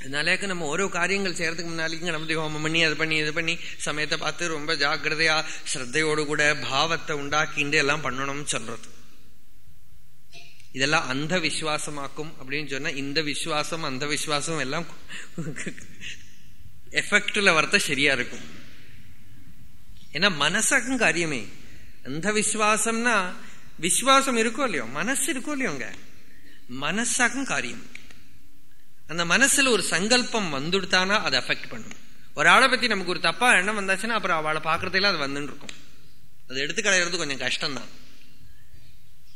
அதனாலேக்கு நம்ம ஓரோ காரியங்கள் செய்யறதுக்கு முன்னாலேயும் கணபதி ஹோமம் பண்ணி அது பண்ணி இது பண்ணி சமயத்தை பார்த்து ரொம்ப ஜாக்கிரதையா ஸ்ரத்தையோடு கூட பாவத்தை உண்டாக்கிண்டு எல்லாம் பண்ணணும்னு சொல்றது. இதெல்லாம் அந்த விசுவாசமாக்கும் அப்படின்னு சொன்னா இந்த விசுவாசம் அந்த விசுவாசம் எல்லாம் எஃபெக்டில் வரத்த சரியா இருக்கும். ஏன்னா மனசாக்கும் காரியமே. அந்த விசுவாசம்னா விசுவாசம் இருக்கோ இல்லையோ மனசு இருக்கோ இல்லையோங்க. மனசாக்கும் காரியம். அந்த மனசுல ஒரு சங்கல்பம் வந்துடுத்தானா அதை அஃபெக்ட் பண்ணும். ஒரு ஆளை பத்தி நமக்கு ஒரு தப்பா எண்ணம் வந்தாச்சுன்னா அப்புறம் அவளை பாக்குறதுல அது வந்துட்டு இருக்கும். அது எடுத்து கலையிறது கொஞ்சம் கஷ்டம் தான்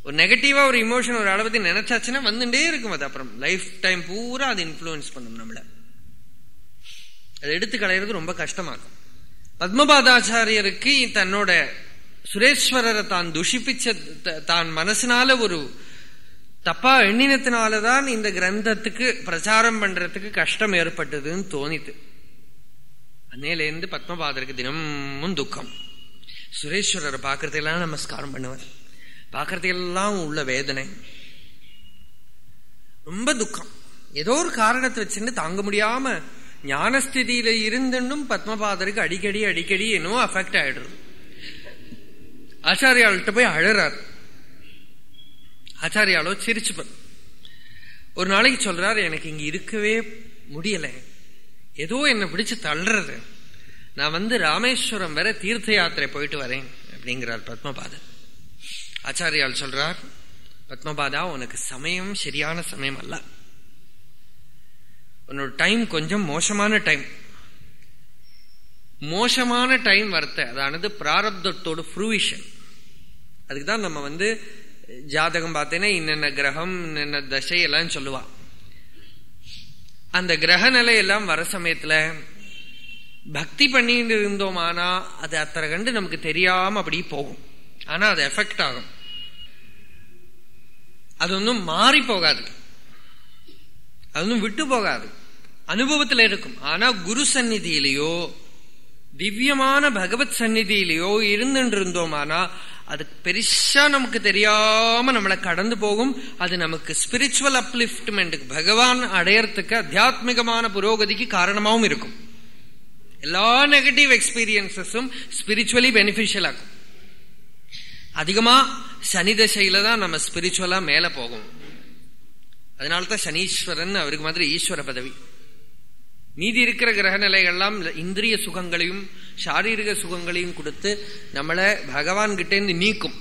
ஒரு நெகட்டிவா ஒரு இமோஷன் ஒரு ஆளை பத்தி நினைச்சாச்சுன்னா வந்துட்டே இருக்கும் அது அப்புறம். லைஃப் டைம் பூரா அது இன்ஃபுளுன்ஸ் பண்ணும் நம்மள. அதை எடுத்து களையிறது ரொம்ப கஷ்டமாகும் பத்மபாதாச்சாரியருக்கு தன்னோட சுரேஸ்வரரை தான் துஷிப்பிச்ச தான் மனசினால ஒரு தப்பா எண்ணினத்தினாலதான் இந்த கிரந்தத்துக்கு பிரச்சாரம் பண்றதுக்கு கஷ்டம் ஏற்பட்டதுன்னு தோணித்து அன்னையிலேருந்து பத்மபாதருக்கு தினமும் துக்கம். சுரேஸ்வரரை பார்க்கறதுக்கெல்லாம் நமஸ்காரம் பண்ணுவார். பார்க்கறதுக்கெல்லாம் உள்ள வேதனை. ரொம்ப துக்கம். ஏதோ ஒரு காரணத்தை வச்சுட்டு தாங்க முடியாம ஞானஸ்திதியில இருந்தும் பத்மபாதருக்கு அடிக்கடி அடிக்கடி என்னவோ அஃபெக்ட் ஆயிடுறது. ஆச்சாரியாள்கிட்ட போய் அழறாரு. ஆச்சாரியாலோ சிரிச்சு ஒரு நாளைக்கு சொல்றாரு எனக்கு இங்க இருக்கவே முடியல. ஏதோ என்னை பிடிச்சு தள்ளுறது. நான் வந்து ராமேஸ்வரம் வர தீர்த்த யாத்திரை போயிட்டு வரேன் அப்படிங்கிறார் பத்மபாதர் ஆச்சாரியால் சொல்றார் பத்மபாதா உனக்கு சமயம் சரியான சமயம் அல்ல. உன்னோட டைம் கொஞ்சம் மோசமான டைம் மோசமான டைம் வரத்த அதானது பிராரப்தத்தோட ஃப்ரூவிஷன் அதுக்கு தான் நம்ம வந்து ஜாதகம் பார்த்தேன்னா இன்னென்ன கிரகம் இன்னென்ன தசை எல்லாம் சொல்லுவா. அந்த கிரக நிலை எல்லாம் வர சமயத்துல பக்தி பண்ணிட்டு இருந்தோமானா அது அத்தனை கண்டு நமக்கு தெரியாம அப்படி போகும். ஆனா அது எஃபெக்ட் ஆகும். அது ஒன்றும் மாறி போகாது. அது ஒன்றும் விட்டு போகாது. அனுபவத்தில் இருக்கும். ஆனா குரு சந்நிதியிலேயோ திவ்யமான பகவத் சந்நிதியிலேயோ இருந்துட்டு இருந்தோமானா அது பெருசா நமக்கு தெரியாம நம்மளை கடந்து போகும். அது நமக்கு ஸ்பிரிச்சுவல் அப்லிப்ட்மெண்ட்டுக்கு பகவான் அடையறதுக்கு அத்தியாத்மிகமான புரோகதிக்கு காரணமாகவும் இருக்கும். எல்லா நெகட்டிவ் எக்ஸ்பீரியன்சஸும் ஸ்பிரிச்சுவலி பெனிஃபிஷியல் ஆகும் அதிகமா சனி தசையில தான் நம்ம ஸ்பிரிச்சுவலா மேல போகும். அதனால்தான் சனீஸ்வரன் அவருக்கு மாதிரி ஈஸ்வர பதவி. மீதி இருக்கிற கிரக நிலைகள்லாம் இந்திரிய சுகங்களையும் சாரீரிக சுகங்களையும் கொடுத்து நம்மளை பகவான்கிட்டேருந்து நீக்கும்.